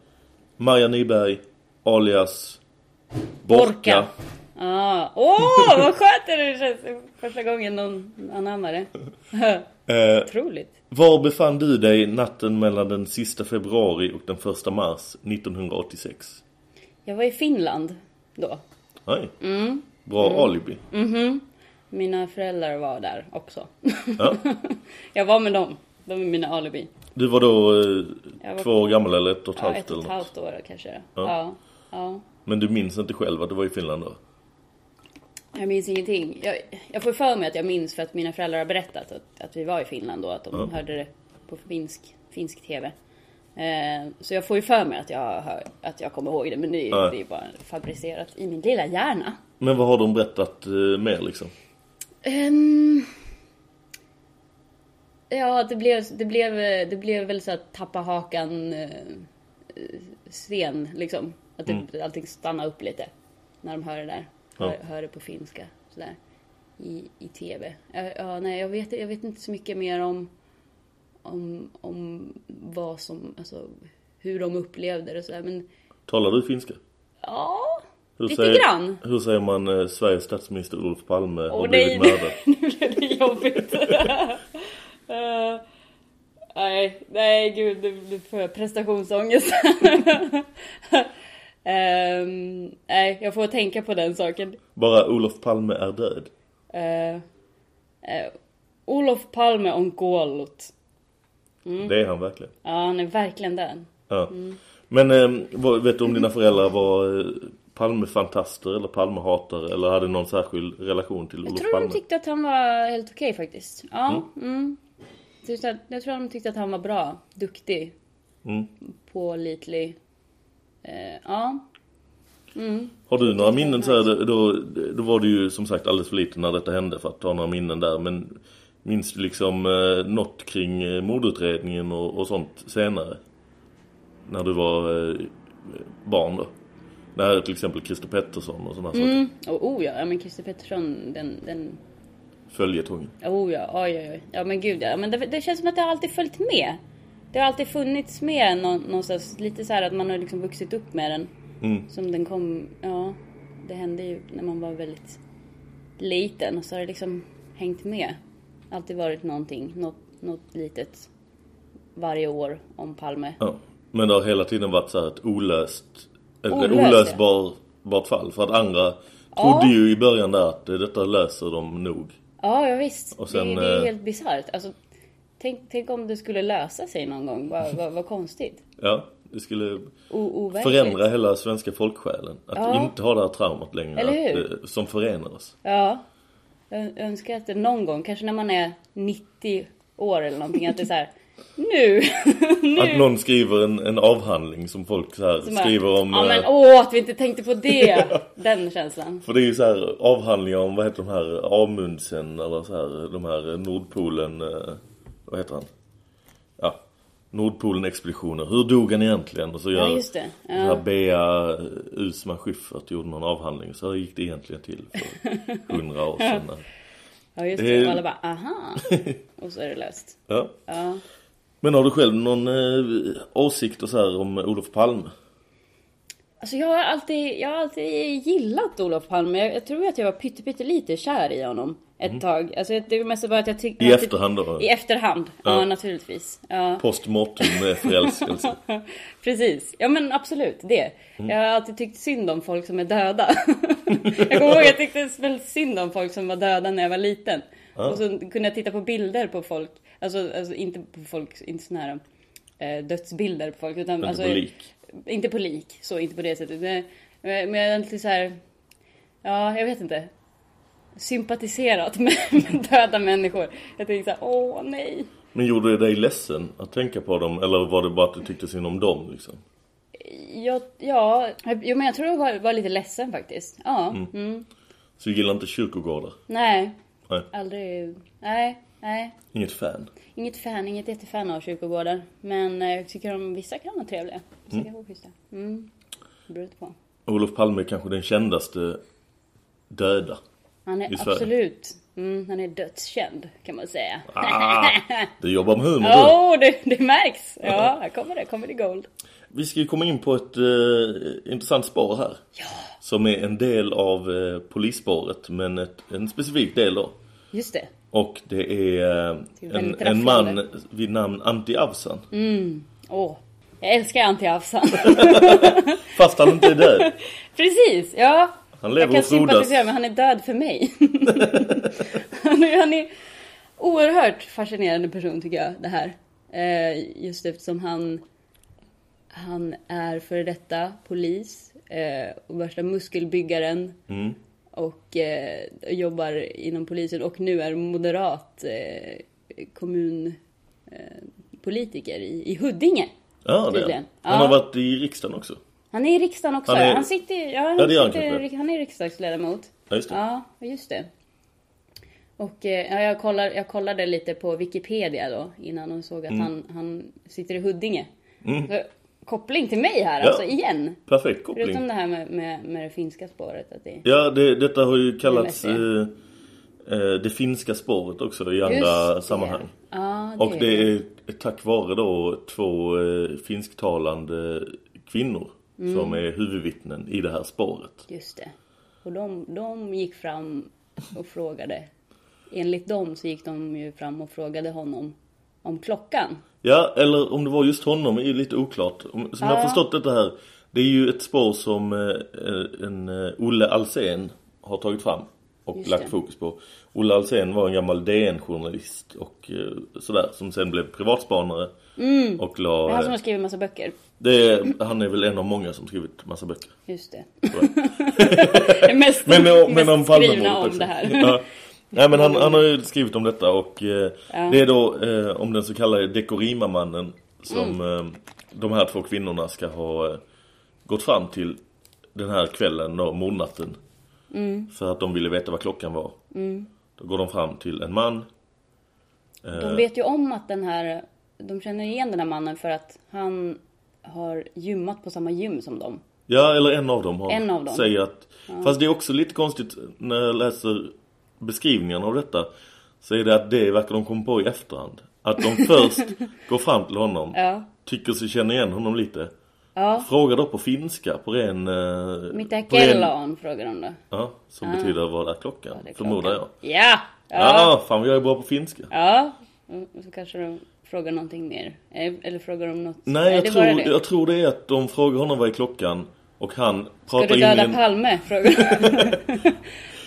[SPEAKER 7] Maja Nyberg, alias Borka.
[SPEAKER 8] Borka. Ja. Åh, vad skönt det känns första gången någon anammar det.
[SPEAKER 7] Eh,
[SPEAKER 8] Otroligt.
[SPEAKER 7] var befann du dig natten mellan den sista februari och den första mars 1986?
[SPEAKER 8] Jag var i Finland då.
[SPEAKER 7] Nej.
[SPEAKER 8] Mm.
[SPEAKER 7] Bra alibi.
[SPEAKER 8] Mhm. Mina föräldrar var där också.
[SPEAKER 7] Ja.
[SPEAKER 8] jag var med dem. De är mina alibi.
[SPEAKER 7] Du var då eh,
[SPEAKER 8] var-
[SPEAKER 7] två år gammal eller ett och ett
[SPEAKER 8] Ja,
[SPEAKER 7] halvt
[SPEAKER 8] ett och ett halvt år kanske.
[SPEAKER 7] Ja.
[SPEAKER 8] Ja. ja.
[SPEAKER 7] Men du minns inte själv att du var i Finland då?
[SPEAKER 8] Jag minns ingenting. Jag, jag får för mig att jag minns för att mina föräldrar har berättat att, att vi var i Finland då. Att de
[SPEAKER 7] Ja.
[SPEAKER 8] hörde det på finsk, finsk tv. Eh, så jag får ju för mig att jag, hör, att jag kommer ihåg det. Men det, är-
[SPEAKER 7] Ja.
[SPEAKER 8] det är bara fabricerat i min lilla hjärna.
[SPEAKER 7] Men vad har de berättat eh, mer liksom?
[SPEAKER 8] Ehm, ja, det blev, det blev, det blev väl så att tappa hakan eh, liksom. Att det,
[SPEAKER 7] Mm.
[SPEAKER 8] allting stannar upp lite. När de hör det där.
[SPEAKER 7] Ja.
[SPEAKER 8] Hör, hör det på finska. Sådär. I, i tv. Ja, ja, nej, jag vet, jag vet inte så mycket mer om, om, om vad som, alltså hur de upplevde det och sådär. Men
[SPEAKER 7] Talar du finska?
[SPEAKER 8] ja,
[SPEAKER 7] Hur
[SPEAKER 8] lite
[SPEAKER 7] säger,
[SPEAKER 8] grann.
[SPEAKER 7] Hur säger man eh, Sveriges statsminister Olof Palme har
[SPEAKER 8] Åh
[SPEAKER 7] blivit
[SPEAKER 8] nej,
[SPEAKER 7] mördad?
[SPEAKER 8] nu blev det jobbigt. Eh, nej, nej gud, nu nu får jag prestationsångest. Ehm, nej, jag får tänka på den saken.
[SPEAKER 7] Bara Olof Palme är död.
[SPEAKER 8] Eh, eh, Olof Palme on kuollut. Mm.
[SPEAKER 7] Det är han verkligen.
[SPEAKER 8] Ja, han är verkligen den.
[SPEAKER 7] Ja.
[SPEAKER 8] Mm.
[SPEAKER 7] Men eh, vet du om dina föräldrar var Palmefantaster eller Palmehatare eller hade någon särskild relation till
[SPEAKER 8] Jag
[SPEAKER 7] Olof
[SPEAKER 8] tror
[SPEAKER 7] Palme?
[SPEAKER 8] de tyckte att han var helt okej faktiskt. Ja, mm. Jag tror Jag de tyckte att han var bra, duktig,
[SPEAKER 7] Mm.
[SPEAKER 8] pålitlig. Eh, ja. Mm.
[SPEAKER 7] Har du några minnen så här, då, då var du ju som sagt alldeles för liten när detta hände för att ta några minnen där. Men minns du liksom eh, något kring eh, mordutredningen och, och sånt senare? När du var eh, barn då? När till exempel Christer Pettersson och sådana saker.
[SPEAKER 8] Mm. Och, oh ja, ja men Christer Pettersson, den, den,
[SPEAKER 7] Följetongen.
[SPEAKER 8] oh ja, oj oj oj. Ja men gud ja. Men det, det känns som att det har alltid följt med. Det har alltid funnits med nå- någonstans, lite så här att man har liksom vuxit upp med den.
[SPEAKER 7] Mm.
[SPEAKER 8] Som den kom, ja. Det hände ju när man var väldigt liten och så har det liksom hängt med. Alltid varit någonting, något, något litet varje år om Palme.
[SPEAKER 7] Ja. Men det har hela tiden varit så här ett olöst, ett
[SPEAKER 8] Olöst, ja.
[SPEAKER 7] olösbart fall. För att andra trodde ju i början där att detta löser de nog.
[SPEAKER 8] Ja, ja visst.
[SPEAKER 7] Och sen,
[SPEAKER 8] det, det är
[SPEAKER 7] eh,
[SPEAKER 8] helt bisarrt. Alltså, tänk, tänk om det skulle lösa sig någon gång. Vad, vad, vad konstigt.
[SPEAKER 7] Ja, det skulle
[SPEAKER 8] O,
[SPEAKER 7] förändra hela svenska folksjälen. Att
[SPEAKER 8] Ja.
[SPEAKER 7] inte ha det här traumat längre.
[SPEAKER 8] Eller
[SPEAKER 7] att,
[SPEAKER 8] hur?
[SPEAKER 7] eh, som förenar oss.
[SPEAKER 8] Ja. Jag önskar att det någon gång, kanske när man är 90 år eller någonting, att det är så här. Nu! nu!
[SPEAKER 7] Att någon skriver en, en avhandling som folk så här
[SPEAKER 8] bara,
[SPEAKER 7] skriver om...
[SPEAKER 8] Ja men
[SPEAKER 7] eh,
[SPEAKER 8] åh, att vi inte tänkte på det! Den känslan.
[SPEAKER 7] För det är ju så här avhandlingar om, vad heter de här, Amundsen eller så här, de här Nordpolen, eh, vad heter han? Ja, Nordpolen-expeditioner. Hur dog han egentligen? Och så
[SPEAKER 8] Ja,
[SPEAKER 7] gör
[SPEAKER 8] just det. Ja.
[SPEAKER 7] här Bea Usman Schyffert gjorde någon avhandling. Så här gick det egentligen till för hundra år sedan.
[SPEAKER 8] Ja just
[SPEAKER 7] Det är-
[SPEAKER 8] Och alla bara aha. Och så är det löst.
[SPEAKER 7] Ja.
[SPEAKER 8] Ja.
[SPEAKER 7] Men har du själv någon eh, åsikt och så här om Olof Palme?
[SPEAKER 8] Alltså jag har alltid, jag har alltid gillat Olof Palme. Jag, jag tror att jag var pytte, pytte lite kär i honom ett tag. Alltså det var mest bara att jag tyckte...
[SPEAKER 7] I efterhand då?
[SPEAKER 8] I efterhand, ja,
[SPEAKER 7] Ja.
[SPEAKER 8] naturligtvis. Ja.
[SPEAKER 7] Post mortem med förälskelse.
[SPEAKER 8] Precis, ja men absolut det.
[SPEAKER 7] Mm.
[SPEAKER 8] Jag har alltid tyckt synd om folk som är döda. jag kommer ihåg att jag tyckte väldigt synd om folk som var döda när jag var liten.
[SPEAKER 7] Ja.
[SPEAKER 8] Och så kunde jag titta på bilder på folk, alltså, alltså inte på folk, inte såna här eh, dödsbilder på folk. Utan,
[SPEAKER 7] Inte
[SPEAKER 8] alltså,
[SPEAKER 7] på lik.
[SPEAKER 8] Inte på lik, så inte på det sättet. Men, men jag är alltid så här, ja jag vet inte. sympatiserat med, med döda människor. Jag tänkte så här, åh nej.
[SPEAKER 7] Men gjorde det dig ledsen att tänka på dem? Eller var det bara att du tyckte synd om dem liksom?
[SPEAKER 8] Jag, ja, jo, men jag tror jag var, var lite ledsen faktiskt. Ja.
[SPEAKER 7] Mm.
[SPEAKER 8] Mm.
[SPEAKER 7] Så du gillar inte kyrkogårdar?
[SPEAKER 8] Nej,
[SPEAKER 7] Nej.
[SPEAKER 8] aldrig. Nej, nej.
[SPEAKER 7] Inget fan?
[SPEAKER 8] Inget fan, inget jättefan av kyrkogårdar. Men eh, jag tycker om vissa kan vara trevliga. Vissa
[SPEAKER 7] Mm.
[SPEAKER 8] kan vara schyssta. Mm. Det beror lite på.
[SPEAKER 7] Olof Palme är kanske den kändaste döda.
[SPEAKER 8] Han är absolut, mm, han är dödskänd kan man säga.
[SPEAKER 7] Ah, du jobbar med humor du.
[SPEAKER 8] det, det märks! Ja, här kommer det, kommer det gold.
[SPEAKER 7] Vi ska ju komma in på ett eh, intressant spår här. Som är en del av eh, polisspåret, men ett, en specifik del då.
[SPEAKER 8] Just det.
[SPEAKER 7] Och det är eh,
[SPEAKER 8] Det
[SPEAKER 7] en, en man vid namn Antti Avsan.
[SPEAKER 8] Mm. Åh, jag älskar Antti Afsan.
[SPEAKER 7] Fast han inte är död.
[SPEAKER 8] Precis, ja.
[SPEAKER 7] Han lever
[SPEAKER 8] jag kan sympatisera men han är död för mig. han, är, han är oerhört fascinerande person tycker jag, det här. Eh, just eftersom han, han är före detta polis eh, och värsta muskelbyggaren
[SPEAKER 7] Mm.
[SPEAKER 8] och eh, jobbar inom polisen och nu är moderat eh, kommunpolitiker eh, i, i Huddinge.
[SPEAKER 7] Ja, det är han. Han
[SPEAKER 8] Ja.
[SPEAKER 7] har varit i riksdagen också.
[SPEAKER 8] Han är i riksdagen också.
[SPEAKER 7] Han
[SPEAKER 8] Han,
[SPEAKER 7] är-
[SPEAKER 8] han sitter, ja, han,
[SPEAKER 7] Ja, han
[SPEAKER 8] sitter,
[SPEAKER 7] kanske.
[SPEAKER 8] han är riksdagsledamot.
[SPEAKER 7] Ja, just det.
[SPEAKER 8] Ja, just det. Och eh, ja, jag, kollar, jag kollade lite på Wikipedia då innan och såg att
[SPEAKER 7] Mm.
[SPEAKER 8] han, han sitter i Huddinge.
[SPEAKER 7] Mm.
[SPEAKER 8] Så, koppling till mig här
[SPEAKER 7] Ja.
[SPEAKER 8] alltså, igen.
[SPEAKER 7] Perfekt koppling.
[SPEAKER 8] Förutom det här med, med, med det finska spåret. Att det,
[SPEAKER 7] Ja, det, detta har ju kallats
[SPEAKER 8] Det
[SPEAKER 7] eh, eh, det finska spåret också i andra
[SPEAKER 8] Just
[SPEAKER 7] sammanhang.
[SPEAKER 8] Det
[SPEAKER 7] Och
[SPEAKER 8] är
[SPEAKER 7] det
[SPEAKER 8] det.
[SPEAKER 7] är tack vare då två eh, finsktalande kvinnor
[SPEAKER 8] Mm.
[SPEAKER 7] som är huvudvittnen i det här spåret.
[SPEAKER 8] Just det. Och de, de gick fram och frågade. Enligt dem så gick de ju fram och frågade honom om klockan.
[SPEAKER 7] Ja, eller om det var just honom är ju lite oklart. Om- Som jag har
[SPEAKER 8] Ja.
[SPEAKER 7] förstått detta här, det är ju ett spår som eh, en eh, Olle Alsen har tagit fram och
[SPEAKER 8] Just
[SPEAKER 7] lagt
[SPEAKER 8] det.
[SPEAKER 7] fokus på. Olle Alsen var en gammal DN-journalist och eh, sådär, som sen blev privatspanare.
[SPEAKER 8] Mm.
[SPEAKER 7] Och
[SPEAKER 8] Det
[SPEAKER 7] la...
[SPEAKER 8] är han som har skrivit massa böcker.
[SPEAKER 7] Det är, han är väl en av många som skrivit massa böcker.
[SPEAKER 8] Just det. det mest,
[SPEAKER 7] men,
[SPEAKER 8] mest
[SPEAKER 7] men om
[SPEAKER 8] skrivna om det här.
[SPEAKER 7] Ja. Nej men han, han har ju skrivit om detta och eh,
[SPEAKER 8] Ja.
[SPEAKER 7] det är då eh, om den så kallade Dekorima-mannen som
[SPEAKER 8] Mm.
[SPEAKER 7] eh, de här två kvinnorna ska ha eh, gått fram till den här kvällen och mordnatten.
[SPEAKER 8] Mm.
[SPEAKER 7] För att de ville veta vad klockan var.
[SPEAKER 8] Mm.
[SPEAKER 7] Då går de fram till en man. Eh,
[SPEAKER 8] De vet ju om att den här, de känner igen den här mannen för att han har gymmat på samma gym som dem.
[SPEAKER 7] Ja, eller en av dem, har,
[SPEAKER 8] En av dem.
[SPEAKER 7] säger att...
[SPEAKER 8] Ja.
[SPEAKER 7] Fast det är också lite konstigt när jag läser beskrivningen av detta. Så är det att det verkar de komma på i efterhand. Att de först går fram till honom,
[SPEAKER 8] Ja.
[SPEAKER 7] tycker sig känna igen honom lite.
[SPEAKER 8] Ja.
[SPEAKER 7] Frågar då på finska, på ren... eh,
[SPEAKER 8] Mitä
[SPEAKER 7] ren-
[SPEAKER 8] kello on, frågar de då.
[SPEAKER 7] Ja, som
[SPEAKER 8] Ah.
[SPEAKER 7] betyder vad är klockan, förmodar jag.
[SPEAKER 8] Ja!
[SPEAKER 7] Ja,
[SPEAKER 8] Ja!
[SPEAKER 7] fan jag är bra på finska.
[SPEAKER 8] Ja. Och så kanske de frågar någonting mer. Eller eller frågar de något.
[SPEAKER 7] Nej, jag
[SPEAKER 8] det
[SPEAKER 7] tror,
[SPEAKER 8] det.
[SPEAKER 7] jag tror det är att de frågar honom vad är klockan och han
[SPEAKER 8] Ska
[SPEAKER 7] pratar
[SPEAKER 8] du
[SPEAKER 7] in i
[SPEAKER 8] döda
[SPEAKER 7] en...
[SPEAKER 8] Palme? Frågar.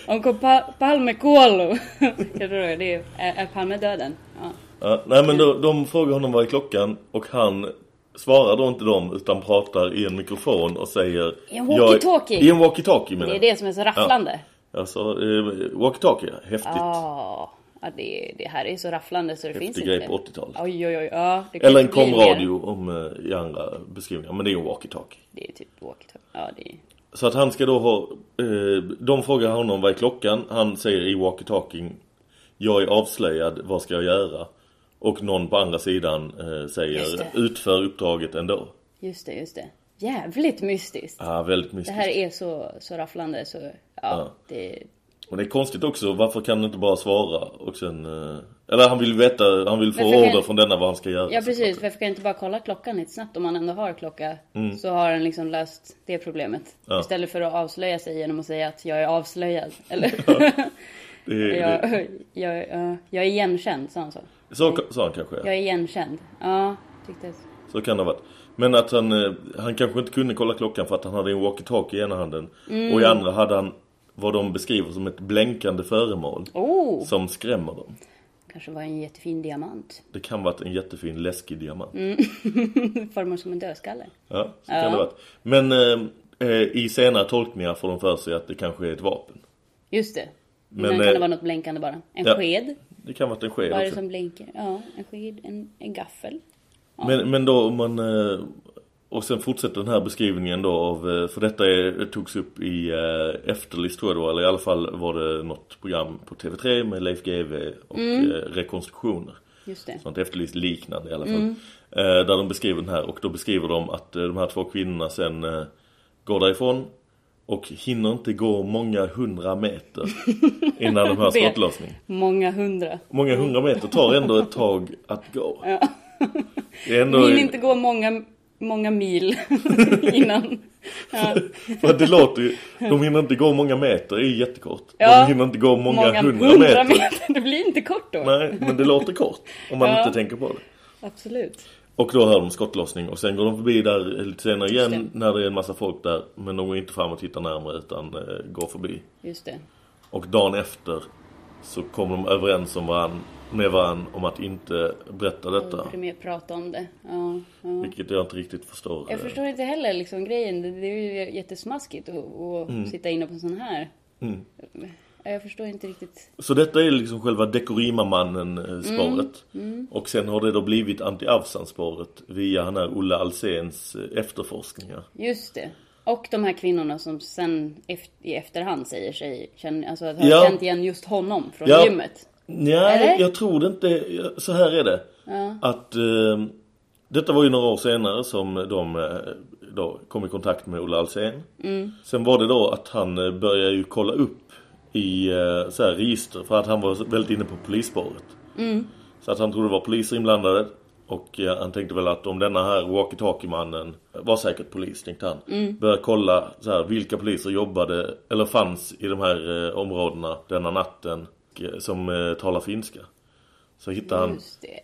[SPEAKER 8] Onko pa- Palme kuollut? Jag tror det är, är, Palme döden? Ja.
[SPEAKER 7] Ja, nej men då, de frågar honom vad är klockan och han svarar då inte dem utan pratar i en mikrofon och säger
[SPEAKER 8] I en walkie-talkie.
[SPEAKER 7] Jag- I en walkie-talkie menar
[SPEAKER 8] Det är
[SPEAKER 7] jag.
[SPEAKER 8] det som är så rafflande.
[SPEAKER 7] Ja, alltså, eh, walkie-talkie, häftigt.
[SPEAKER 8] Ja, det, det här är så rafflande så det
[SPEAKER 7] Häftig
[SPEAKER 8] finns
[SPEAKER 7] grej
[SPEAKER 8] inte.
[SPEAKER 7] på 80-talet.
[SPEAKER 8] Oj, oj, oj. Ja,
[SPEAKER 7] Eller en komradio om, eh, i andra beskrivningar, men det är en walkie-talkie.
[SPEAKER 8] Det är typ walkie-talkie. Ja, det är...
[SPEAKER 7] Så att han ska då ha, eh, de frågar honom vad är klockan, han säger i walkie-talking Jag är avslöjad, vad ska jag göra? Och någon på andra sidan eh, säger
[SPEAKER 8] det.
[SPEAKER 7] utför uppdraget ändå.
[SPEAKER 8] Just det, just det. Jävligt mystiskt.
[SPEAKER 7] Ja, väldigt
[SPEAKER 8] Det
[SPEAKER 7] mystiskt.
[SPEAKER 8] här är så, så rafflande så, ja,
[SPEAKER 7] Ja.
[SPEAKER 8] det...
[SPEAKER 7] Men det är konstigt också, varför kan han inte bara svara och sen... eh, Eller han vill veta, han vill få
[SPEAKER 8] för kan-
[SPEAKER 7] order från denna vad han ska göra.
[SPEAKER 8] Ja, precis. Varför kan jag inte bara kolla klockan lite snabbt om man ändå har klocka?
[SPEAKER 7] Mm.
[SPEAKER 8] Så har den liksom löst det problemet.
[SPEAKER 7] Ja.
[SPEAKER 8] Istället för att avslöja sig genom att säga att jag är avslöjad. Eller?
[SPEAKER 7] Det, är-
[SPEAKER 8] jag,
[SPEAKER 7] det,
[SPEAKER 8] jag, jag, jag är igenkänd, sa han så.
[SPEAKER 7] så sa han kanske, ja.
[SPEAKER 8] Jag är igenkänd. Ja, tyckte
[SPEAKER 7] Så kan det ha varit. Men att han, eh, han kanske inte kunde kolla klockan för att han hade en walkie-talkie i ena handen.
[SPEAKER 8] Mm.
[SPEAKER 7] Och i andra hade han vad de beskriver som ett blänkande föremål.
[SPEAKER 8] Oh!
[SPEAKER 7] Som skrämmer dem.
[SPEAKER 8] Kanske var en jättefin diamant.
[SPEAKER 7] Det kan vara en jättefin läskig diamant.
[SPEAKER 8] Mm. Formad som en dödskalle.
[SPEAKER 7] Ja, så
[SPEAKER 8] Ja.
[SPEAKER 7] kan det vara. Men eh, eh, i senare tolkningar får de för sig att det kanske är ett vapen.
[SPEAKER 8] Just det. Men,
[SPEAKER 7] Men,
[SPEAKER 8] kan
[SPEAKER 7] eh,
[SPEAKER 8] det vara något blänkande bara? En
[SPEAKER 7] ja.
[SPEAKER 8] sked?
[SPEAKER 7] Det kan vara en sked
[SPEAKER 8] Vad är det som blinkar? Ja, en sked, en, en gaffel. Ja.
[SPEAKER 7] Men, men då om man... Och sen fortsätter den här beskrivningen då av... eh, För detta är, togs upp i eh, Efterlyst tror jag då. Eller i alla fall var det något program på TV3 med Leif GW och
[SPEAKER 8] Mm.
[SPEAKER 7] eh, rekonstruktioner.
[SPEAKER 8] Just det.
[SPEAKER 7] Sånt Efterlyst liknande i alla fall.
[SPEAKER 8] Mm.
[SPEAKER 7] Eh, där de beskriver den här. Och då beskriver de att eh, de här två kvinnorna sen eh, går därifrån. Och hinner inte gå många hundra meter innan de
[SPEAKER 8] Det-
[SPEAKER 7] skottlossning.
[SPEAKER 8] Många hundra.
[SPEAKER 7] Många hundra meter tar ändå ett tag att gå.
[SPEAKER 8] Ja.
[SPEAKER 7] Det är ändå...
[SPEAKER 8] Hinner inte gå många, många mil innan. Ja.
[SPEAKER 7] För det låter ju, de hinner inte gå många meter, det är ju jättekort.
[SPEAKER 8] Ja.
[SPEAKER 7] De hinner inte gå många, hundra,
[SPEAKER 8] hundra
[SPEAKER 7] meter.
[SPEAKER 8] Det blir inte kort då.
[SPEAKER 7] Nej, men det låter kort. Om man
[SPEAKER 8] Ja.
[SPEAKER 7] inte tänker på det.
[SPEAKER 8] Absolut.
[SPEAKER 7] Och då hör de skottlossning och sen går de förbi där lite senare igen när det är en massa folk där. Men de går inte fram och tittar närmare utan eh, går förbi.
[SPEAKER 8] Just det.
[SPEAKER 7] Och dagen efter så kommer de överens om varann, med varandra om att inte berätta detta.
[SPEAKER 8] Och mer prata om det. Ja, ja.
[SPEAKER 7] Vilket jag inte riktigt förstår.
[SPEAKER 8] Jag förstår inte heller liksom grejen. Det, det är ju jättesmaskigt att, att
[SPEAKER 7] Mm.
[SPEAKER 8] sitta inne på en sån här.
[SPEAKER 7] Mm.
[SPEAKER 8] Jag förstår inte riktigt.
[SPEAKER 7] Så detta är liksom själva Dekorima-mannen-spåret.
[SPEAKER 8] Mm, mm.
[SPEAKER 7] Och sen har det då blivit anti-Avsan-spåret via han här Olle Alséns eh, efterforskningar.
[SPEAKER 8] Just det. Och de här kvinnorna som sen i efterhand säger sig alltså att ha
[SPEAKER 7] Ja.
[SPEAKER 8] känt igen just honom från
[SPEAKER 7] Ja.
[SPEAKER 8] gymmet.
[SPEAKER 7] Nej,
[SPEAKER 8] Eller?
[SPEAKER 7] jag tror det inte. Så här är det.
[SPEAKER 8] Ja.
[SPEAKER 7] Att eh, detta var ju några år senare som de eh, då kom i kontakt med Olle Alsén.
[SPEAKER 8] Mm.
[SPEAKER 7] Sen var det då att han eh, började ju kolla upp i eh, så här register för att han var väldigt inne på polisspåret.
[SPEAKER 8] Mm.
[SPEAKER 7] Så att han trodde det var poliser inblandade. Och eh, han tänkte väl att om denna här walkie-talkie-mannen var säkert polis, tänkte han.
[SPEAKER 8] Mm.
[SPEAKER 7] Började kolla så här, vilka poliser jobbade eller fanns i de här eh, områdena denna natten eh, som eh, talar finska. Så hittade han.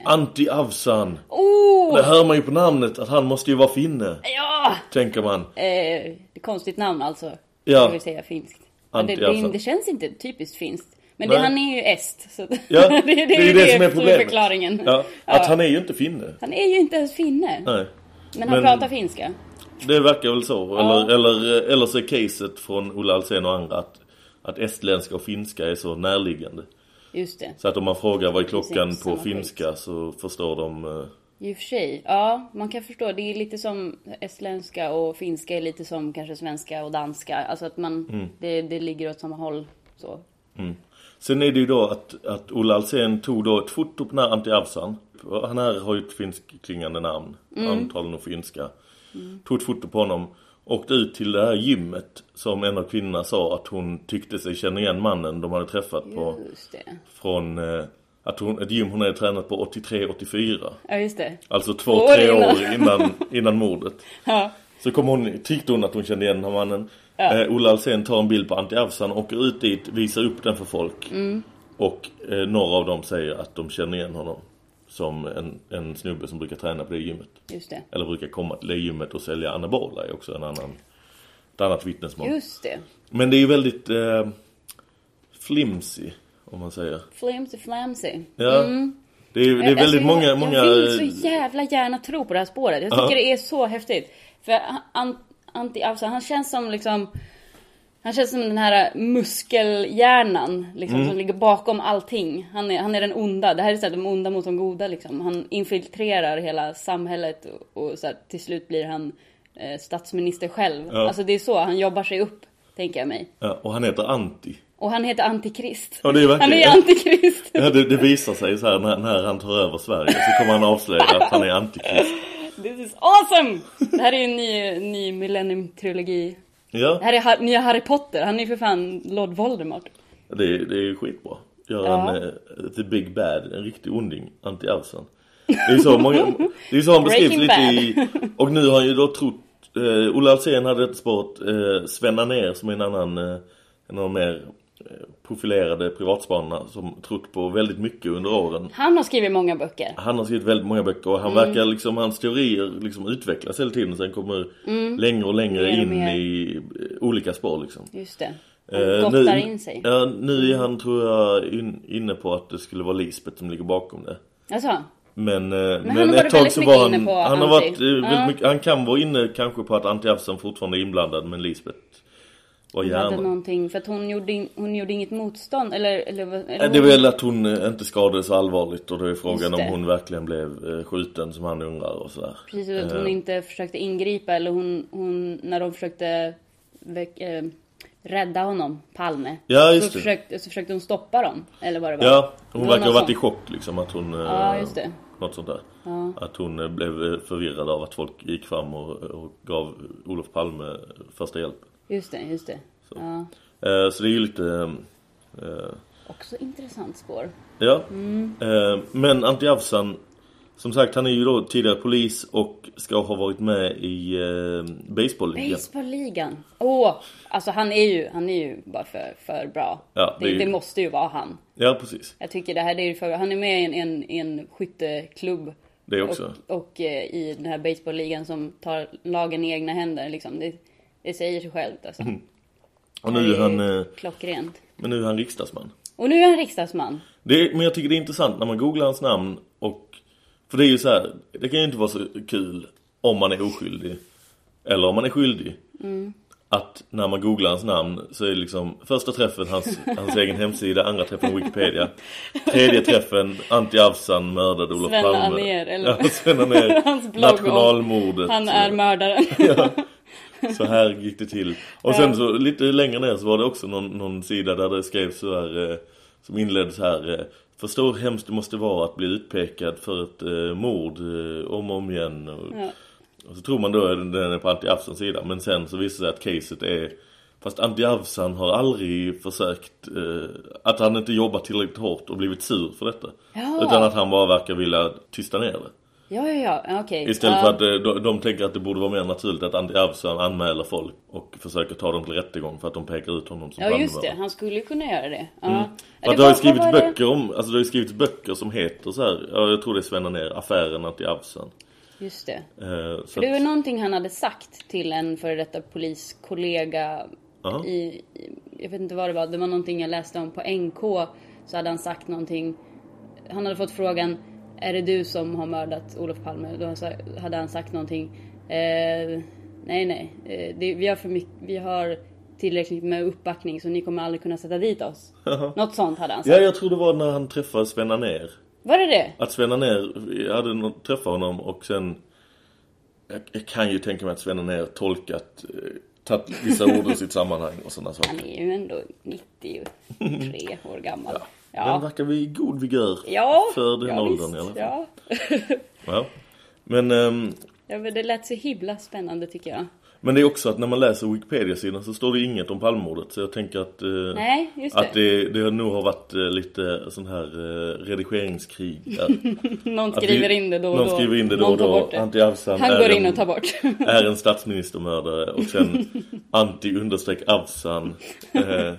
[SPEAKER 7] Antti Avsan.
[SPEAKER 8] Oh!
[SPEAKER 7] Det hör man ju på namnet att han måste ju vara finne.
[SPEAKER 8] Ja!
[SPEAKER 7] Tänker man.
[SPEAKER 8] Eh, det är konstigt namn alltså.
[SPEAKER 7] Ja.
[SPEAKER 8] Vill säga finskt. Men det, det, det känns inte typiskt finskt. Men det, han är ju est. Så det,
[SPEAKER 7] Ja,
[SPEAKER 8] det, det,
[SPEAKER 7] det är ju det som är problemet.
[SPEAKER 8] förklaringen.
[SPEAKER 7] Ja, att
[SPEAKER 8] Ja.
[SPEAKER 7] han är ju inte finne.
[SPEAKER 8] Han är ju inte ens finne.
[SPEAKER 7] Nej.
[SPEAKER 8] Men han pratar finska.
[SPEAKER 7] Det verkar väl så.
[SPEAKER 8] Ja.
[SPEAKER 7] Eller, eller, eller så är caset från Olle Alsén och andra att, att estländska och finska är så närliggande.
[SPEAKER 8] Just det.
[SPEAKER 7] Så att om man frågar vad är klockan
[SPEAKER 8] Precis,
[SPEAKER 7] på finska så förstår de... eh,
[SPEAKER 8] I och för sig. Ja, man kan förstå. Det är lite som estländska och finska är lite som kanske svenska och danska. Alltså att man,
[SPEAKER 7] Mm.
[SPEAKER 8] det, det ligger åt samma håll. Så.
[SPEAKER 7] Mm. Sen är det ju då att, att Olle Alsén tog då ett foto på den här Antti Avsan. Han här har ju ett finskklingande namn.
[SPEAKER 8] Mm.
[SPEAKER 7] Antagligen och finska. Tog ett foto på honom. Åkte ut till det här gymmet som en av kvinnorna sa att hon tyckte sig känna igen mannen de hade träffat på. Från eh, att hon, ett gym hon hade tränat på 83-84.
[SPEAKER 8] Ja, just det.
[SPEAKER 7] Alltså två,
[SPEAKER 8] år
[SPEAKER 7] tre
[SPEAKER 8] innan.
[SPEAKER 7] år innan, innan mordet.
[SPEAKER 8] Ja.
[SPEAKER 7] Så kom hon, tyckte hon att hon kände igen den här mannen.
[SPEAKER 8] Ja.
[SPEAKER 7] Eh, Olle Alsén tar en bild på Antti Avsan, åker ut dit, visar upp den för folk.
[SPEAKER 8] Mm.
[SPEAKER 7] Och eh, några av dem säger att de känner igen honom. Som en, en snubbe som brukar träna på det gymmet.
[SPEAKER 8] Just det.
[SPEAKER 7] Eller brukar komma till det gymmet och sälja anabola är också en annan, ett annat vittnesmål.
[SPEAKER 8] Just det.
[SPEAKER 7] Men det är ju väldigt eh, flimsy, om man säger.
[SPEAKER 8] Flimsy flamsy.
[SPEAKER 7] Ja.
[SPEAKER 8] Mm.
[SPEAKER 7] Det är, det är
[SPEAKER 8] Alltså,
[SPEAKER 7] väldigt
[SPEAKER 8] jag,
[SPEAKER 7] många, många...
[SPEAKER 8] Jag vill så jävla gärna tro på det här spåret. Jag tycker
[SPEAKER 7] Ja.
[SPEAKER 8] det är så häftigt. För An- Antti Avsan, han känns som liksom... Han känns som den här muskelhjärnan liksom,
[SPEAKER 7] Mm.
[SPEAKER 8] som ligger bakom allting. Han är, han är den onda. Det här är så här, de onda mot de goda liksom. Han infiltrerar hela samhället och, och så här, till slut blir han eh, statsminister själv.
[SPEAKER 7] Ja.
[SPEAKER 8] Alltså det är så, han jobbar sig upp, tänker jag mig.
[SPEAKER 7] Ja, och han heter Antti.
[SPEAKER 8] Och han heter Antikrist.
[SPEAKER 7] Ja, är
[SPEAKER 8] Han är Antikrist.
[SPEAKER 7] Ja, det, det visar sig så här när, när han tar över Sverige så kommer han avslöja att han är antikrist.
[SPEAKER 8] This is awesome! Det här är ju en ny, ny Millennium-trilogi.
[SPEAKER 7] Ja,
[SPEAKER 8] Det här är ha- nya Harry Potter. Han är ju för fan Lord Voldemort.
[SPEAKER 7] det, är- det är skitbra. Göra
[SPEAKER 8] Ja.
[SPEAKER 7] en uh, The Big Bad, en riktig onding, anti Avsan. Det är så många, det är så han beskrivs lite i, och nu har han ju då trott, uh, Olle Alsén hade ett spåret, uh, Sven Anér som är en annan, uh, en de mer eh, profilerade privatspanarna som trott på väldigt mycket under åren.
[SPEAKER 8] Han har skrivit många böcker.
[SPEAKER 7] Han har skrivit väldigt många böcker och han
[SPEAKER 8] Mm.
[SPEAKER 7] verkar liksom, hans teorier liksom utvecklas hela tiden. Sen kommer
[SPEAKER 8] Mm.
[SPEAKER 7] längre och längre
[SPEAKER 8] Mer och
[SPEAKER 7] in
[SPEAKER 8] mer.
[SPEAKER 7] i eh, olika spår liksom.
[SPEAKER 8] Just det.
[SPEAKER 7] Eh,
[SPEAKER 8] gottar in sig.
[SPEAKER 7] Ja, nu är han tror jag in, inne på att det skulle vara Lisbeth som ligger bakom det.
[SPEAKER 8] Alltså,
[SPEAKER 7] Men, eh, men,
[SPEAKER 8] varit
[SPEAKER 7] ett tag så var han, han har varit eh, väldigt mycket, han kan vara inne kanske på att Antti Afsen fortfarande är inblandad men Lisbeth var
[SPEAKER 8] Hon hade någonting, för att hon gjorde, in, hon gjorde inget motstånd, eller, eller, vad- eller
[SPEAKER 7] Det är väl att hon eh, inte skadades allvarligt och då är frågan om hon verkligen blev eh, skjuten som han undrar och sådär.
[SPEAKER 8] Precis, att hon
[SPEAKER 7] Eh,
[SPEAKER 8] inte försökte ingripa eller hon, hon när de försökte eh, rädda honom, Palme.
[SPEAKER 7] Ja, just
[SPEAKER 8] så
[SPEAKER 7] det.
[SPEAKER 8] Försökte, så försökte hon stoppa dem, eller vad det var.
[SPEAKER 7] Ja, hon
[SPEAKER 8] Det
[SPEAKER 7] verkar ha varit i chock liksom att hon...
[SPEAKER 8] Ja, just det.
[SPEAKER 7] Något sånt där.
[SPEAKER 8] Ja.
[SPEAKER 7] Att hon blev förvirrad av att folk gick fram och, och gav Olof Palme första hjälp.
[SPEAKER 8] Just det, just det. Ja.
[SPEAKER 7] Eh, Så det är ju lite... eh,
[SPEAKER 8] Också intressant spår.
[SPEAKER 7] Ja.
[SPEAKER 8] Mm.
[SPEAKER 7] Eh, Men Antti Avsan, som sagt, han är ju då tidigare polis och ska ha varit med i eh, baseballligan.
[SPEAKER 8] Baseballligan. Åh! alltså han är ju, han är ju bara för, för bra.
[SPEAKER 7] Ja, det
[SPEAKER 8] det,
[SPEAKER 7] ju-
[SPEAKER 8] det måste ju vara han.
[SPEAKER 7] Ja, precis.
[SPEAKER 8] Jag tycker det här, det är för, han är med i en, en, en skytteklubb.
[SPEAKER 7] Det också.
[SPEAKER 8] Och, och eh, i den här baseballligan som tar lagen i egna händer liksom. Det, det säger sig självt alltså.
[SPEAKER 7] Mm. Och nu är han... eh,
[SPEAKER 8] Klockrent.
[SPEAKER 7] Men nu är han riksdagsman.
[SPEAKER 8] Och nu är han riksdagsman.
[SPEAKER 7] Det men jag tycker det är intressant när man googlar hans namn och... För det är ju så här, det kan ju inte vara så kul om man är oskyldig. Eller om man är skyldig.
[SPEAKER 8] Mm.
[SPEAKER 7] Att när man googlar hans namn så är det liksom första träffen hans, hans egen hemsida, andra träffen Wikipedia. Tredje träffen Antti Avsan mördade Olof
[SPEAKER 8] Sven
[SPEAKER 7] Palme.
[SPEAKER 8] Anér, eller-
[SPEAKER 7] Ja, Sven Anér.
[SPEAKER 8] Hans blogg
[SPEAKER 7] Nationalmordet.
[SPEAKER 8] Han är mördaren.
[SPEAKER 7] ja. Så här gick det till. Och sen så lite längre ner så var det också någon, någon sida där det skrevs så här eh, som inleddes här eh, Förstår hur hemskt det måste vara att bli utpekad för ett eh, mord eh, om och om igen. Och,
[SPEAKER 8] Ja.
[SPEAKER 7] och så tror man då den är på Antti Avsans sida. Men sen så visar det sig att caset är Fast Antti Avsan har aldrig försökt eh, Att han inte jobbat tillräckligt hårt och blivit sur för detta.
[SPEAKER 8] Ja.
[SPEAKER 7] Utan att han bara verkar vilja tysta ner det.
[SPEAKER 8] Ja, ja, ja. Okej.
[SPEAKER 7] Istället för att eh, de, de tänker att det borde vara mer naturligt att Antti Avsan anmäler folk och försöker ta dem till rättegång för att de pekar ut honom som
[SPEAKER 8] Ja, just det. Han skulle ju kunna göra det. Ja.
[SPEAKER 7] Mm. Att det har ju skrivits
[SPEAKER 8] det?
[SPEAKER 7] böcker om, alltså det har ju skrivits böcker som heter så här, ja, jag tror det är ner affären Antti Avsan.
[SPEAKER 8] Just det.
[SPEAKER 7] Eh,
[SPEAKER 8] För det var
[SPEAKER 7] att,
[SPEAKER 8] någonting han hade sagt till en före detta poliskollega i, i, jag vet inte vad det var, det var någonting jag läste om på NK. Så hade han sagt någonting, han hade fått frågan, är det du som har mördat Olof Palme? Då hade han sagt någonting, eh, nej nej, eh, det, vi, har för mycket, vi har tillräckligt med uppbackning så ni kommer aldrig kunna sätta dit oss.
[SPEAKER 7] Jaha.
[SPEAKER 8] Något sånt hade han sagt.
[SPEAKER 7] ja, jag tror det var när han träffade Sven ner.
[SPEAKER 8] Var det det?
[SPEAKER 7] Att Sven ner hade träffat honom och sen jag, jag kan ju tänka mig att Sven ner tolkat eh, tagit vissa ord ur sitt sammanhang och sådana saker.
[SPEAKER 8] Han är ju ändå 93 år gammal. Ja.
[SPEAKER 7] Den verkar vid god vigör
[SPEAKER 8] Ja,
[SPEAKER 7] för den
[SPEAKER 8] ja,
[SPEAKER 7] åldern
[SPEAKER 8] visst,
[SPEAKER 7] i alla fall.
[SPEAKER 8] Ja.
[SPEAKER 7] Ja. Men, ehm,
[SPEAKER 8] ja, men det lät så himla spännande tycker jag.
[SPEAKER 7] men det är också att när man läser Wikipedia-sidan så står det inget om Palmemordet. Så jag tänker att, eh,
[SPEAKER 8] Nej, just
[SPEAKER 7] att
[SPEAKER 8] det.
[SPEAKER 7] det, det nog har varit eh, lite sån här eh, redigeringskrig. där.
[SPEAKER 8] Någon skriver
[SPEAKER 7] vi-
[SPEAKER 8] in det då och
[SPEAKER 7] någon
[SPEAKER 8] då.
[SPEAKER 7] skriver in det då
[SPEAKER 8] Någon
[SPEAKER 7] och då.
[SPEAKER 8] det.
[SPEAKER 7] Antti Avsan
[SPEAKER 8] Han går in och tar bort.
[SPEAKER 7] är en statsministermördare och sen anti understreck Avsan. Eh,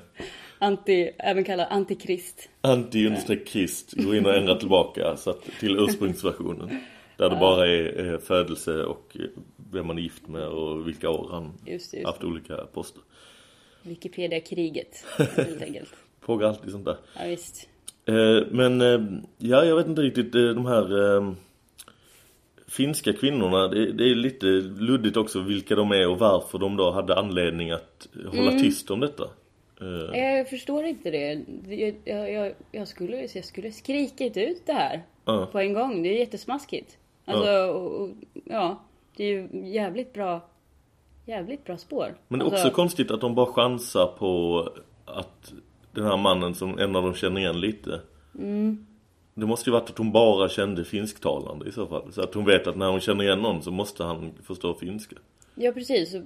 [SPEAKER 8] Anti, även kallad antikrist.
[SPEAKER 7] anti understreck Krist. Går in och ändrar tillbaka så att, till ursprungsversionen. Där det bara är eh, födelse och eh, vem man är gift med och vilka år han
[SPEAKER 8] Just just
[SPEAKER 7] haft olika poster.
[SPEAKER 8] Wikipedia-kriget, helt enkelt.
[SPEAKER 7] Pågår alltid sånt där.
[SPEAKER 8] Ja, visst.
[SPEAKER 7] Eh, men ja, jag vet inte riktigt de här finska kvinnorna. Det, det är lite luddigt också vilka de är och varför de då hade anledning att hålla
[SPEAKER 8] Mm.
[SPEAKER 7] tyst om detta. Eh,
[SPEAKER 8] Jag förstår inte det. Jag, jag, jag, skulle, jag skulle skrikit ut det här
[SPEAKER 7] Ja.
[SPEAKER 8] på en gång. Det är jättesmaskigt. Alltså,
[SPEAKER 7] Ja.
[SPEAKER 8] och, och, ja. Det är ju jävligt bra, jävligt bra spår.
[SPEAKER 7] Men det är
[SPEAKER 8] alltså,
[SPEAKER 7] också konstigt att de bara chansar på att den här mannen som en av dem känner igen lite.
[SPEAKER 8] Mm.
[SPEAKER 7] Det måste ju varit att hon bara kände finsktalande i så fall. Så att hon vet att när hon känner igen någon så måste han förstå finska.
[SPEAKER 8] Ja, precis.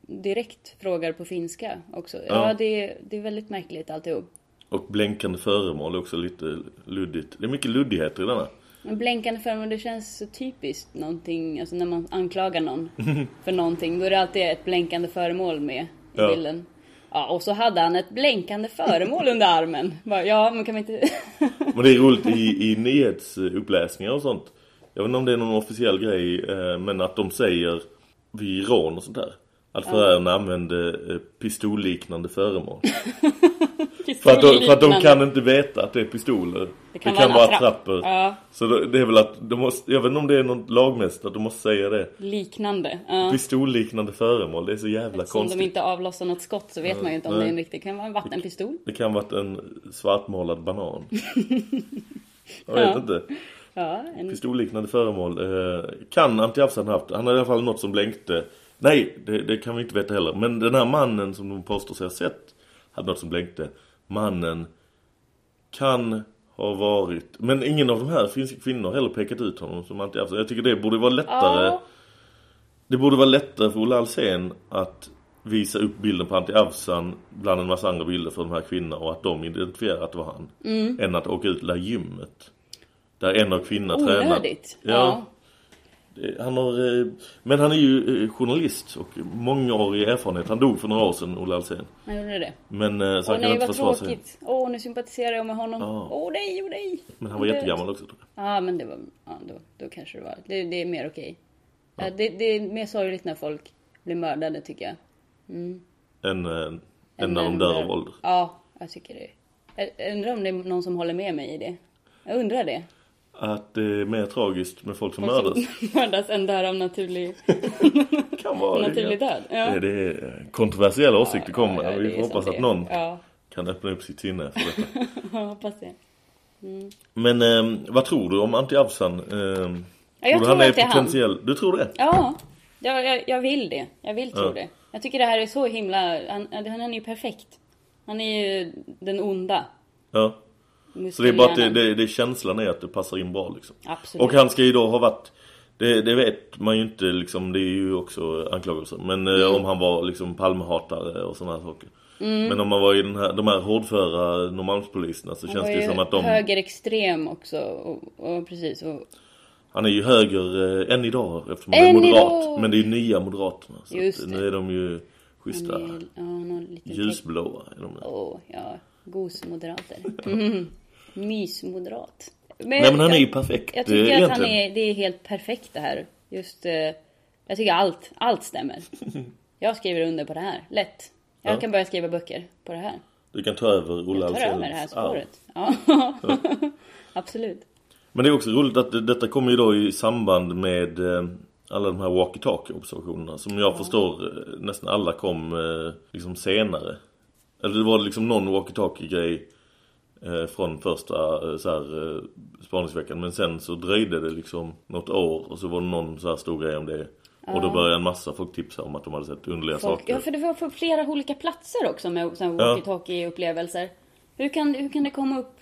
[SPEAKER 8] Direkt frågar på finska också. Ja,
[SPEAKER 7] Ja.
[SPEAKER 8] Det, är- det är väldigt märkligt alltihop.
[SPEAKER 7] Och blänkande föremål också lite luddigt. Det är mycket luddigheter i denna.
[SPEAKER 8] Men blänkande föremål, det känns så typiskt någonting, alltså när man anklagar någon för någonting. Då är det alltid ett blänkande föremål med i
[SPEAKER 7] Ja.
[SPEAKER 8] bilden. Ja, och så hade han ett blänkande föremål under armen. Bara, ja, men kan vi inte...
[SPEAKER 7] Men det är roligt i, i nyhetsuppläsningar och sånt. Jag vet inte om det är någon officiell grej, eh, men att de säger vid rån och sånt där. Att föräldrarna använde eh, pistolliknande föremål. för, att de, för att de kan inte veta att det är pistoler. Det kan, det kan vara attrapper.
[SPEAKER 8] Ja.
[SPEAKER 7] Så det är väl att de måste, jag vet inte om det är något lagmässigt att de måste säga det.
[SPEAKER 8] Liknande. Ja.
[SPEAKER 7] Pistolliknande föremål, det är så jävla
[SPEAKER 8] Eftersom
[SPEAKER 7] konstigt.
[SPEAKER 8] de inte avlossar något skott så vet
[SPEAKER 7] Ja.
[SPEAKER 8] man ju inte om
[SPEAKER 7] Nej.
[SPEAKER 8] det är en riktig. Det kan vara en vattenpistol.
[SPEAKER 7] Det kan vara en svartmålad banan. jag vet
[SPEAKER 8] Ja.
[SPEAKER 7] inte.
[SPEAKER 8] Ja, en...
[SPEAKER 7] Pistolliknande föremål eh, kan antiafsan haft. Han har i alla fall något som blänkte. Nej, det, det kan vi inte veta heller. Men den här mannen som de påstår sig ha sett hade något som blänkte. Mannen kan ha varit... Men ingen av de här finns kvinnor heller pekat ut honom som antiafsan. Jag tycker det borde vara lättare...
[SPEAKER 8] Ja.
[SPEAKER 7] Det borde vara lättare för Olle Alsen att visa upp bilden på anti-Avsan bland en massa andra bilder för de här kvinnorna och att de identifierar att det var han.
[SPEAKER 8] Mm.
[SPEAKER 7] Än att åka ut till det här gymmet. Där en av kvinnorna tränar.
[SPEAKER 8] Onödigt.
[SPEAKER 7] Ja.
[SPEAKER 8] Ja.
[SPEAKER 7] Det- Han har, eh, men han är ju eh, journalist och mångårig erfarenhet. Han dog för några år sedan, Olle Alsen.
[SPEAKER 8] Han gjorde det.
[SPEAKER 7] Men eh, så
[SPEAKER 8] Åh
[SPEAKER 7] han kan
[SPEAKER 8] nej
[SPEAKER 7] inte försvara sig.
[SPEAKER 8] Åh nu sympatiserar jag med honom.
[SPEAKER 7] Ja.
[SPEAKER 8] Åh nej, åh nej.
[SPEAKER 7] Men han var
[SPEAKER 8] Död.
[SPEAKER 7] jättegammal också tror jag.
[SPEAKER 8] Ja men det var, ja då, då kanske det var. Det, det är mer okej. Ja, det, det är mer sorgligt när folk blir mördade tycker jag. Mm.
[SPEAKER 7] Än, än
[SPEAKER 8] Än
[SPEAKER 7] när de dör av ålder.
[SPEAKER 8] Ja, jag tycker det. Jag undrar om det är någon som håller med mig i det. Jag undrar det.
[SPEAKER 7] Att det är mer tragiskt med folk som
[SPEAKER 8] Folk
[SPEAKER 7] mördas.
[SPEAKER 8] som mördas än dör av naturlig,
[SPEAKER 7] kan vara det,
[SPEAKER 8] naturlig död. Ja.
[SPEAKER 7] Det, är kontroversiella åsikter kommer.
[SPEAKER 8] ja,
[SPEAKER 7] Vi
[SPEAKER 8] är
[SPEAKER 7] hoppas att
[SPEAKER 8] är.
[SPEAKER 7] någon kan öppna upp sitt sinne för detta.
[SPEAKER 8] Jag hoppas det. Mm.
[SPEAKER 7] Men eh, vad tror du om Antti Avsan? Eh,
[SPEAKER 8] Ja, jag
[SPEAKER 7] du
[SPEAKER 8] tror
[SPEAKER 7] han är
[SPEAKER 8] att det är han.
[SPEAKER 7] potentiell? Du tror det?
[SPEAKER 8] Ja, jag, jag, jag vill det. Jag vill tro det. Jag tycker det här är så himla... Han, han är ju perfekt. Han är ju den onda.
[SPEAKER 7] Ja. Så det är bara att det, det, det känslan är att det passar in bra liksom.
[SPEAKER 8] Absolut.
[SPEAKER 7] Och han ska ju då ha varit det, det vet man ju inte liksom, det är ju också anklagelser. Men eh,
[SPEAKER 8] Mm.
[SPEAKER 7] om han var liksom palmhatare och sådana saker.
[SPEAKER 8] Mm.
[SPEAKER 7] Men om man var i den här, de här hårdföra Norrmalmspoliserna så
[SPEAKER 8] Han
[SPEAKER 7] känns det
[SPEAKER 8] ju
[SPEAKER 7] som att de...
[SPEAKER 8] högerextrem också. Och, och precis. Och,
[SPEAKER 7] Han är ju höger eh, än idag eftersom han är moderat.
[SPEAKER 8] idag!
[SPEAKER 7] Men det är nya moderaterna. Så
[SPEAKER 8] Just
[SPEAKER 7] att, nu är de ju schyssta.
[SPEAKER 8] han är, ja,
[SPEAKER 7] Ljusblåa är de där.
[SPEAKER 8] Åh, ja. Gosmoderater. Mm. Mysmoderat.
[SPEAKER 7] Nej, men han är ju perfekt,
[SPEAKER 8] Jag tycker
[SPEAKER 7] eh,
[SPEAKER 8] att han
[SPEAKER 7] egentligen.
[SPEAKER 8] är, det är helt perfekt det här. Just, eh, jag tycker allt, allt stämmer. Jag skriver under på det här, lätt. Jag
[SPEAKER 7] Ja.
[SPEAKER 8] kan börja skriva böcker på det här.
[SPEAKER 7] Du kan ta över Olle
[SPEAKER 8] Jag tar över det här spåret. Ja, absolut.
[SPEAKER 7] Men det är också roligt att det- detta kommer ju då i samband med eh, alla de här walkie-talkie observationerna som jag förstår eh, nästan alla kom liksom senare. Eller det var liksom någon walkie-talkie grej från första eh, så här, eh, spaningsveckan men sen så dröjde det liksom något år och så var det någon så här stor grej om det. Och då
[SPEAKER 8] Ja.
[SPEAKER 7] började en massa folk tipsa om att de hade sett underliga
[SPEAKER 8] Folk,
[SPEAKER 7] saker.
[SPEAKER 8] ja, för det var på flera olika platser också med
[SPEAKER 7] Ja.
[SPEAKER 8] walkie-talkie-upplevelser. Hur kan, hur kan det komma upp?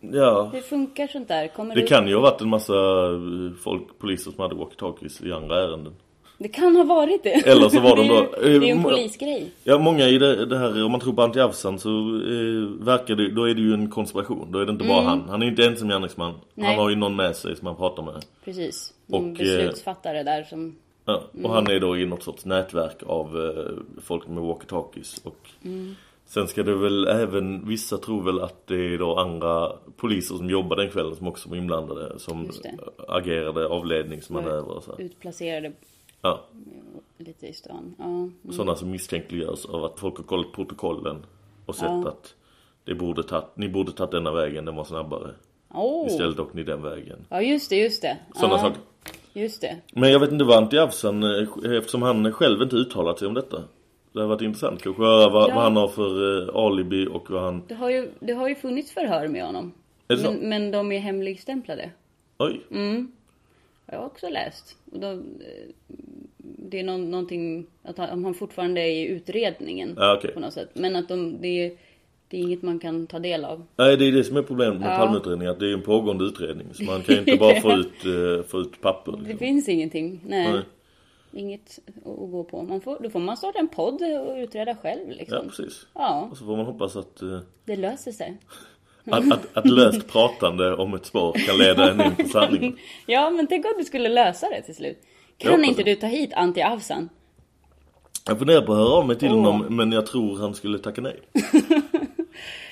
[SPEAKER 7] Ja,
[SPEAKER 8] Hur funkar sånt där? Kommer
[SPEAKER 7] det
[SPEAKER 8] upp?
[SPEAKER 7] kan ju ha varit en massa eh, folk, poliser som hade walkie-talkies i andra ärenden.
[SPEAKER 8] Det kan ha varit det.
[SPEAKER 7] Eller så var de
[SPEAKER 8] det är
[SPEAKER 7] då-
[SPEAKER 8] ju, Det är ju en
[SPEAKER 7] eh,
[SPEAKER 8] polisgrej.
[SPEAKER 7] Ja, många i det, det här, om man tror på Antti Avsan så eh, verkar det, då är det ju en konspiration. Då är det inte bara
[SPEAKER 8] Mm.
[SPEAKER 7] han. Han är inte ensam gärningsman.
[SPEAKER 8] Nej.
[SPEAKER 7] Han har ju någon med sig som han pratar med.
[SPEAKER 8] Precis. Någon
[SPEAKER 7] Och, eh,
[SPEAKER 8] beslutsfattare där som...
[SPEAKER 7] Ja, och
[SPEAKER 8] Mm.
[SPEAKER 7] han är då i något sorts nätverk av eh, folk med walkie-talkies. Och
[SPEAKER 8] Mm.
[SPEAKER 7] sen ska det väl även, vissa tror väl att det är då andra poliser som jobbar den kvällen som också var inblandade. Som agerade avledningsmanöver och så.
[SPEAKER 8] Utplacerade
[SPEAKER 7] Ja,
[SPEAKER 8] lite i stan. Ja. Mm.
[SPEAKER 7] sådana som misstänkliggörs av att folk har kollat protokollen och sett
[SPEAKER 8] Ja.
[SPEAKER 7] att det borde tatt, ni borde tagit denna vägen, den var snabbare.
[SPEAKER 8] Åh.
[SPEAKER 7] Istället åkte ni den vägen.
[SPEAKER 8] Ja, just det, just det.
[SPEAKER 7] Sådana
[SPEAKER 8] ja.
[SPEAKER 7] saker.
[SPEAKER 8] Just det.
[SPEAKER 7] Men jag vet inte vad Antti Avsan, eh, eftersom han själv inte uttalat sig om detta. Det har varit intressant kanske att höra vad,
[SPEAKER 8] Ja.
[SPEAKER 7] vad han har för eh, alibi och vad han...
[SPEAKER 8] Det har ju, det har ju funnits förhör med honom.
[SPEAKER 7] Är det
[SPEAKER 8] men, men de är hemligstämplade.
[SPEAKER 7] Oj.
[SPEAKER 8] Mm. Jag har också läst. Och då, eh, det är någon, någonting, att han, han fortfarande är i utredningen
[SPEAKER 7] Ja, okej.
[SPEAKER 8] på något sätt. Men att de, det, är, det är inget man kan ta del av.
[SPEAKER 7] Nej, det är det som är problemet med
[SPEAKER 8] Ja.
[SPEAKER 7] Palmeutredningen. Att det är en pågående utredning. Så man kan ju inte bara få ut, eh, få ut papper.
[SPEAKER 8] Det
[SPEAKER 7] Liksom.
[SPEAKER 8] finns ingenting. Nej.
[SPEAKER 7] Nej.
[SPEAKER 8] Inget att gå på. Man får, då får man starta en podd och utreda själv liksom.
[SPEAKER 7] Ja, precis.
[SPEAKER 8] Ja,
[SPEAKER 7] Och så får man hoppas att, eh,
[SPEAKER 8] det löser sig.
[SPEAKER 7] Att, att, att löst pratande om ett spår kan leda en in på sanningen.
[SPEAKER 8] Ja, men tänk om du skulle lösa det till slut. Kan inte du ta hit Antti Avsan?
[SPEAKER 7] Jag funderar på att höra av mig till
[SPEAKER 8] Åh.
[SPEAKER 7] honom men jag tror han skulle tacka nej.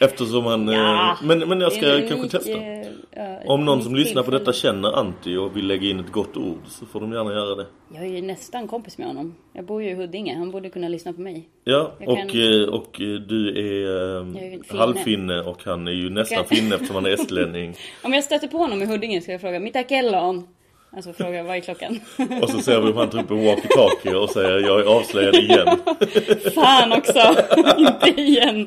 [SPEAKER 7] Eftersom han...
[SPEAKER 8] Ja,
[SPEAKER 7] eh, men, men jag ska kanske
[SPEAKER 8] unik,
[SPEAKER 7] testa.
[SPEAKER 8] eh, ja,
[SPEAKER 7] Om någon som lyssnar på detta känner Antti och vill lägga in ett gott ord så får de gärna göra det.
[SPEAKER 8] Jag är ju nästan kompis med honom. Jag bor ju i Huddinge. Han borde kunna lyssna på mig.
[SPEAKER 7] Ja, och,
[SPEAKER 8] kan-
[SPEAKER 7] eh, och eh, du är
[SPEAKER 8] är
[SPEAKER 7] halvfinne och han är ju nästan
[SPEAKER 8] kan-
[SPEAKER 7] finne eftersom han är estlänning.
[SPEAKER 8] Om jag stöter på honom i Huddinge ska jag fråga Mitä kellon? Alltså fråga vad är klockan?
[SPEAKER 7] Och så ser vi om han tar upp en walkie-talkie och säger jag är avslöjad igen.
[SPEAKER 8] Fan också! Inte igen!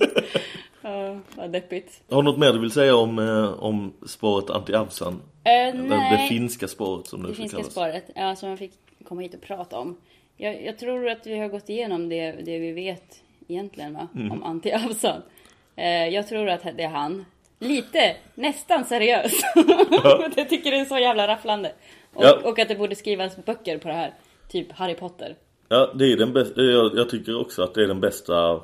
[SPEAKER 8] Ja, vad deppigt.
[SPEAKER 7] Har du något mer du vill säga om, eh, om spåret Anti-Avsan?
[SPEAKER 8] Eh,
[SPEAKER 7] Det, det
[SPEAKER 8] nej.
[SPEAKER 7] finska spåret som det,
[SPEAKER 8] Det finska
[SPEAKER 7] kallas.
[SPEAKER 8] spåret, ja, som jag fick komma hit och prata om. Jag, jag tror att vi har gått igenom det, det vi vet egentligen va?
[SPEAKER 7] Mm.
[SPEAKER 8] om Antti Avsan. Eh, jag tror att det är han. Lite, nästan seriös. jag tycker det är så jävla rafflande. Och,
[SPEAKER 7] Ja.
[SPEAKER 8] och att det borde skrivas böcker på det här. Typ Harry Potter.
[SPEAKER 7] Ja, det är den bästa. Jag, jag tycker också att det är den bästa.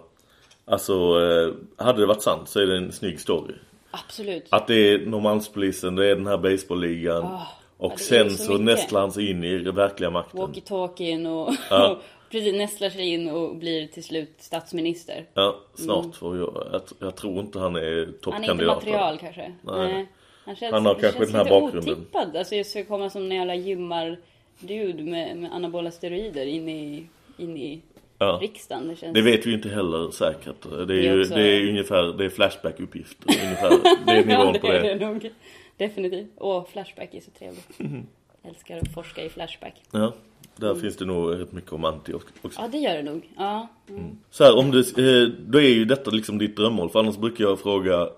[SPEAKER 7] Alltså, eh, hade det varit sant så är det en snygg story.
[SPEAKER 8] Absolut.
[SPEAKER 7] Att det är Norrmalmspolisen, det är den här baseballligan.
[SPEAKER 8] Ah,
[SPEAKER 7] och sen
[SPEAKER 8] så
[SPEAKER 7] så, nästlar han sig in i den verkliga makten.
[SPEAKER 8] Walkie-talkien och,
[SPEAKER 7] Ja.
[SPEAKER 8] och precis nästlar sig in och blir till slut statsminister.
[SPEAKER 7] Ja, snart
[SPEAKER 8] Mm.
[SPEAKER 7] får jag, jag. Jag tror inte han är
[SPEAKER 8] Han är inte
[SPEAKER 7] toppkandidat.
[SPEAKER 8] material kanske.
[SPEAKER 7] Nej.
[SPEAKER 8] Han, känns,
[SPEAKER 7] Han har kanske
[SPEAKER 8] känns
[SPEAKER 7] den här bakgrunden.
[SPEAKER 8] otippad. Alltså jag ska komma som en jävla gymmar-dude med, med anabola steroider in i, in i
[SPEAKER 7] Ja.
[SPEAKER 8] riksdagen. Det känns...
[SPEAKER 7] Det vet vi inte heller säkert. Det är,
[SPEAKER 8] Det är
[SPEAKER 7] ju,
[SPEAKER 8] också-
[SPEAKER 7] det är ungefär, det är flashback-uppgifter ungefär. Det är nivån
[SPEAKER 8] ja, det
[SPEAKER 7] på
[SPEAKER 8] är
[SPEAKER 7] det.
[SPEAKER 8] det nog. Definitivt. Åh, Flashback är så trevligt.
[SPEAKER 7] Mhm.
[SPEAKER 8] Älskar att forska i Flashback.
[SPEAKER 7] Ja, där
[SPEAKER 8] Mm.
[SPEAKER 7] finns det nog rätt mycket om anti också.
[SPEAKER 8] Ja, det gör det nog. Ja. Mm.
[SPEAKER 7] Så här, om det, eh, då är ju detta liksom ditt drömmål. För annars brukar jag fråga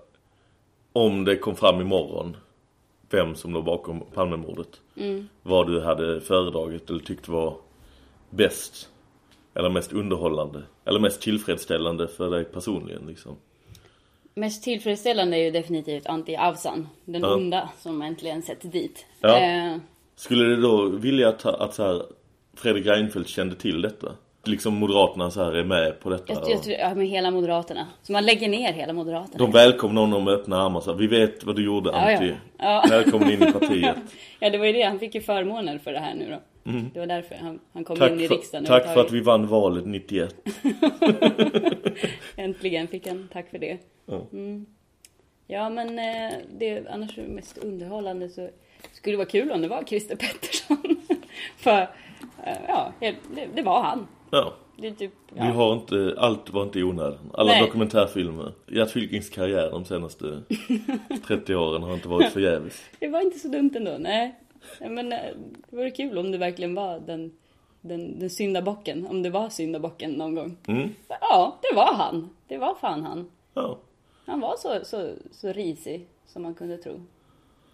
[SPEAKER 7] om det kom fram imorgon vem som låg bakom Palmemordet.
[SPEAKER 8] Mm.
[SPEAKER 7] Vad du hade föredragit eller tyckt var bäst. Eller mest underhållande. Eller mest tillfredsställande för dig personligen liksom.
[SPEAKER 8] Mest tillfredsställande är ju definitivt Antti Avsan. Den
[SPEAKER 7] Ja.
[SPEAKER 8] onda som äntligen sätts dit.
[SPEAKER 7] Ja.
[SPEAKER 8] Eh,
[SPEAKER 7] Skulle du då vilja att, att så här, Fredrik Reinfeldt kände till detta? Liksom Moderaterna så här är med på detta.
[SPEAKER 8] jag, jag tror, ja, med hela Moderaterna. Så man lägger ner hela Moderaterna.
[SPEAKER 7] De välkomnar honom med öppna armar. Så här, vi vet vad du gjorde
[SPEAKER 8] Ja, ja. Ja.
[SPEAKER 7] Välkommen in i partiet.
[SPEAKER 8] Ja, det var ju det. Han fick ju förmåner för det här nu då.
[SPEAKER 7] Mm.
[SPEAKER 8] Det var därför han, han kom
[SPEAKER 7] Tack,
[SPEAKER 8] in i
[SPEAKER 7] för,
[SPEAKER 8] riksdagen
[SPEAKER 7] tack för att vi vann valet 91.
[SPEAKER 8] Äntligen fick han tack för det.
[SPEAKER 7] Ja.
[SPEAKER 8] Mm. Ja, men eh, det, annars är det mest underhållande så skulle det vara kul om det var Christer Pettersson. för, eh, ja, det, det var han.
[SPEAKER 7] Ja.
[SPEAKER 8] Typ,
[SPEAKER 7] Vi
[SPEAKER 8] ja.
[SPEAKER 7] har inte, allt var inte i onödan. Alla
[SPEAKER 8] Nej.
[SPEAKER 7] dokumentärfilmer. Gert Fylkings karriär de senaste 30 åren har inte varit förgäves.
[SPEAKER 8] Det var inte så dumt ändå, nej. Men eh, det vore kul om det verkligen var den, den, den syndabocken. Om det var syndabocken någon gång.
[SPEAKER 7] Mm.
[SPEAKER 8] Ja, det var han. Det var fan han.
[SPEAKER 7] Ja.
[SPEAKER 8] Han var så, så, så risig som man kunde tro.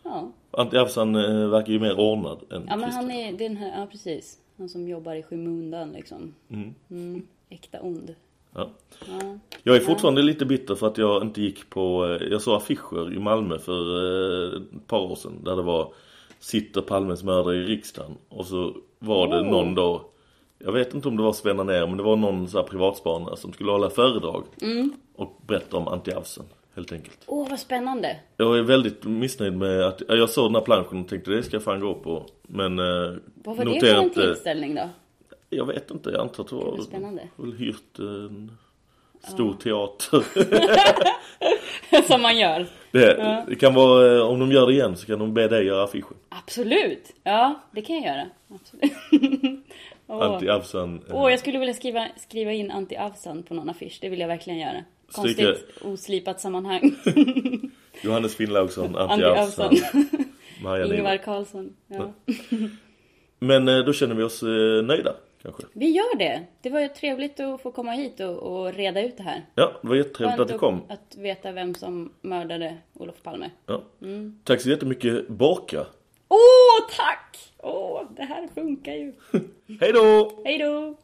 [SPEAKER 8] Ja,
[SPEAKER 7] Antti Avsan eh, verkar ju mer ordnad än
[SPEAKER 8] ja men han är den här, ja precis. Han som jobbar i skymundan liksom.
[SPEAKER 7] Mm.
[SPEAKER 8] Mm, äkta ond.
[SPEAKER 7] Ja.
[SPEAKER 8] Ja.
[SPEAKER 7] Jag är fortfarande lite bitter för att jag inte gick på... eh, Jag såg affischer i Malmö för ett par år sedan. Där det var Sitter Palmes mördare i riksdagen. Och så var det
[SPEAKER 8] Oh.
[SPEAKER 7] någon då... Jag vet inte om det var Sven ner men det var någon så här privatspanare som skulle hålla föredrag.
[SPEAKER 8] Mm.
[SPEAKER 7] Och berätta om Antti Avsan, helt enkelt.
[SPEAKER 8] Åh, vad spännande.
[SPEAKER 7] Jag är väldigt missnöjd med att... ja, Jag såg den här planschen och tänkte det ska jag fan gå på. Men... Eh,
[SPEAKER 8] Vad var det för en
[SPEAKER 7] inte-
[SPEAKER 8] tillställning då?
[SPEAKER 7] Jag vet inte, jag antar att det var...
[SPEAKER 8] Spännande.
[SPEAKER 7] väl hyrt en stor teater.
[SPEAKER 8] som man gör.
[SPEAKER 7] Det, det kan vara, eh, om de gör det igen så kan de be dig göra affischen.
[SPEAKER 8] Absolut. Ja, det kan jag göra. Absolut. Åh. Åh, jag skulle vilja skriva, skriva in Antti Avsan på någon affisch. Det vill jag verkligen göra.
[SPEAKER 7] Stryka-
[SPEAKER 8] Konstigt oslipat sammanhang.
[SPEAKER 7] Johannes Finnlaugsson, Antti
[SPEAKER 8] Antti
[SPEAKER 7] Avsan.
[SPEAKER 8] Avsan.
[SPEAKER 7] Maja
[SPEAKER 8] Ingvar. Karlsson. Ja.
[SPEAKER 7] Men eh, då känner vi oss nöjda, kanske.
[SPEAKER 8] Vi gör det. Det var ju trevligt att få komma hit och, och reda ut det här.
[SPEAKER 7] Ja, det var jättetrevligt att du kom.
[SPEAKER 8] Att veta vem som mördade Olof Palme.
[SPEAKER 7] Ja.
[SPEAKER 8] Mm.
[SPEAKER 7] Tack så jättemycket, Baka.
[SPEAKER 8] Åh, tack! Åh, det här funkar ju.
[SPEAKER 7] Hej då!
[SPEAKER 8] Hej då!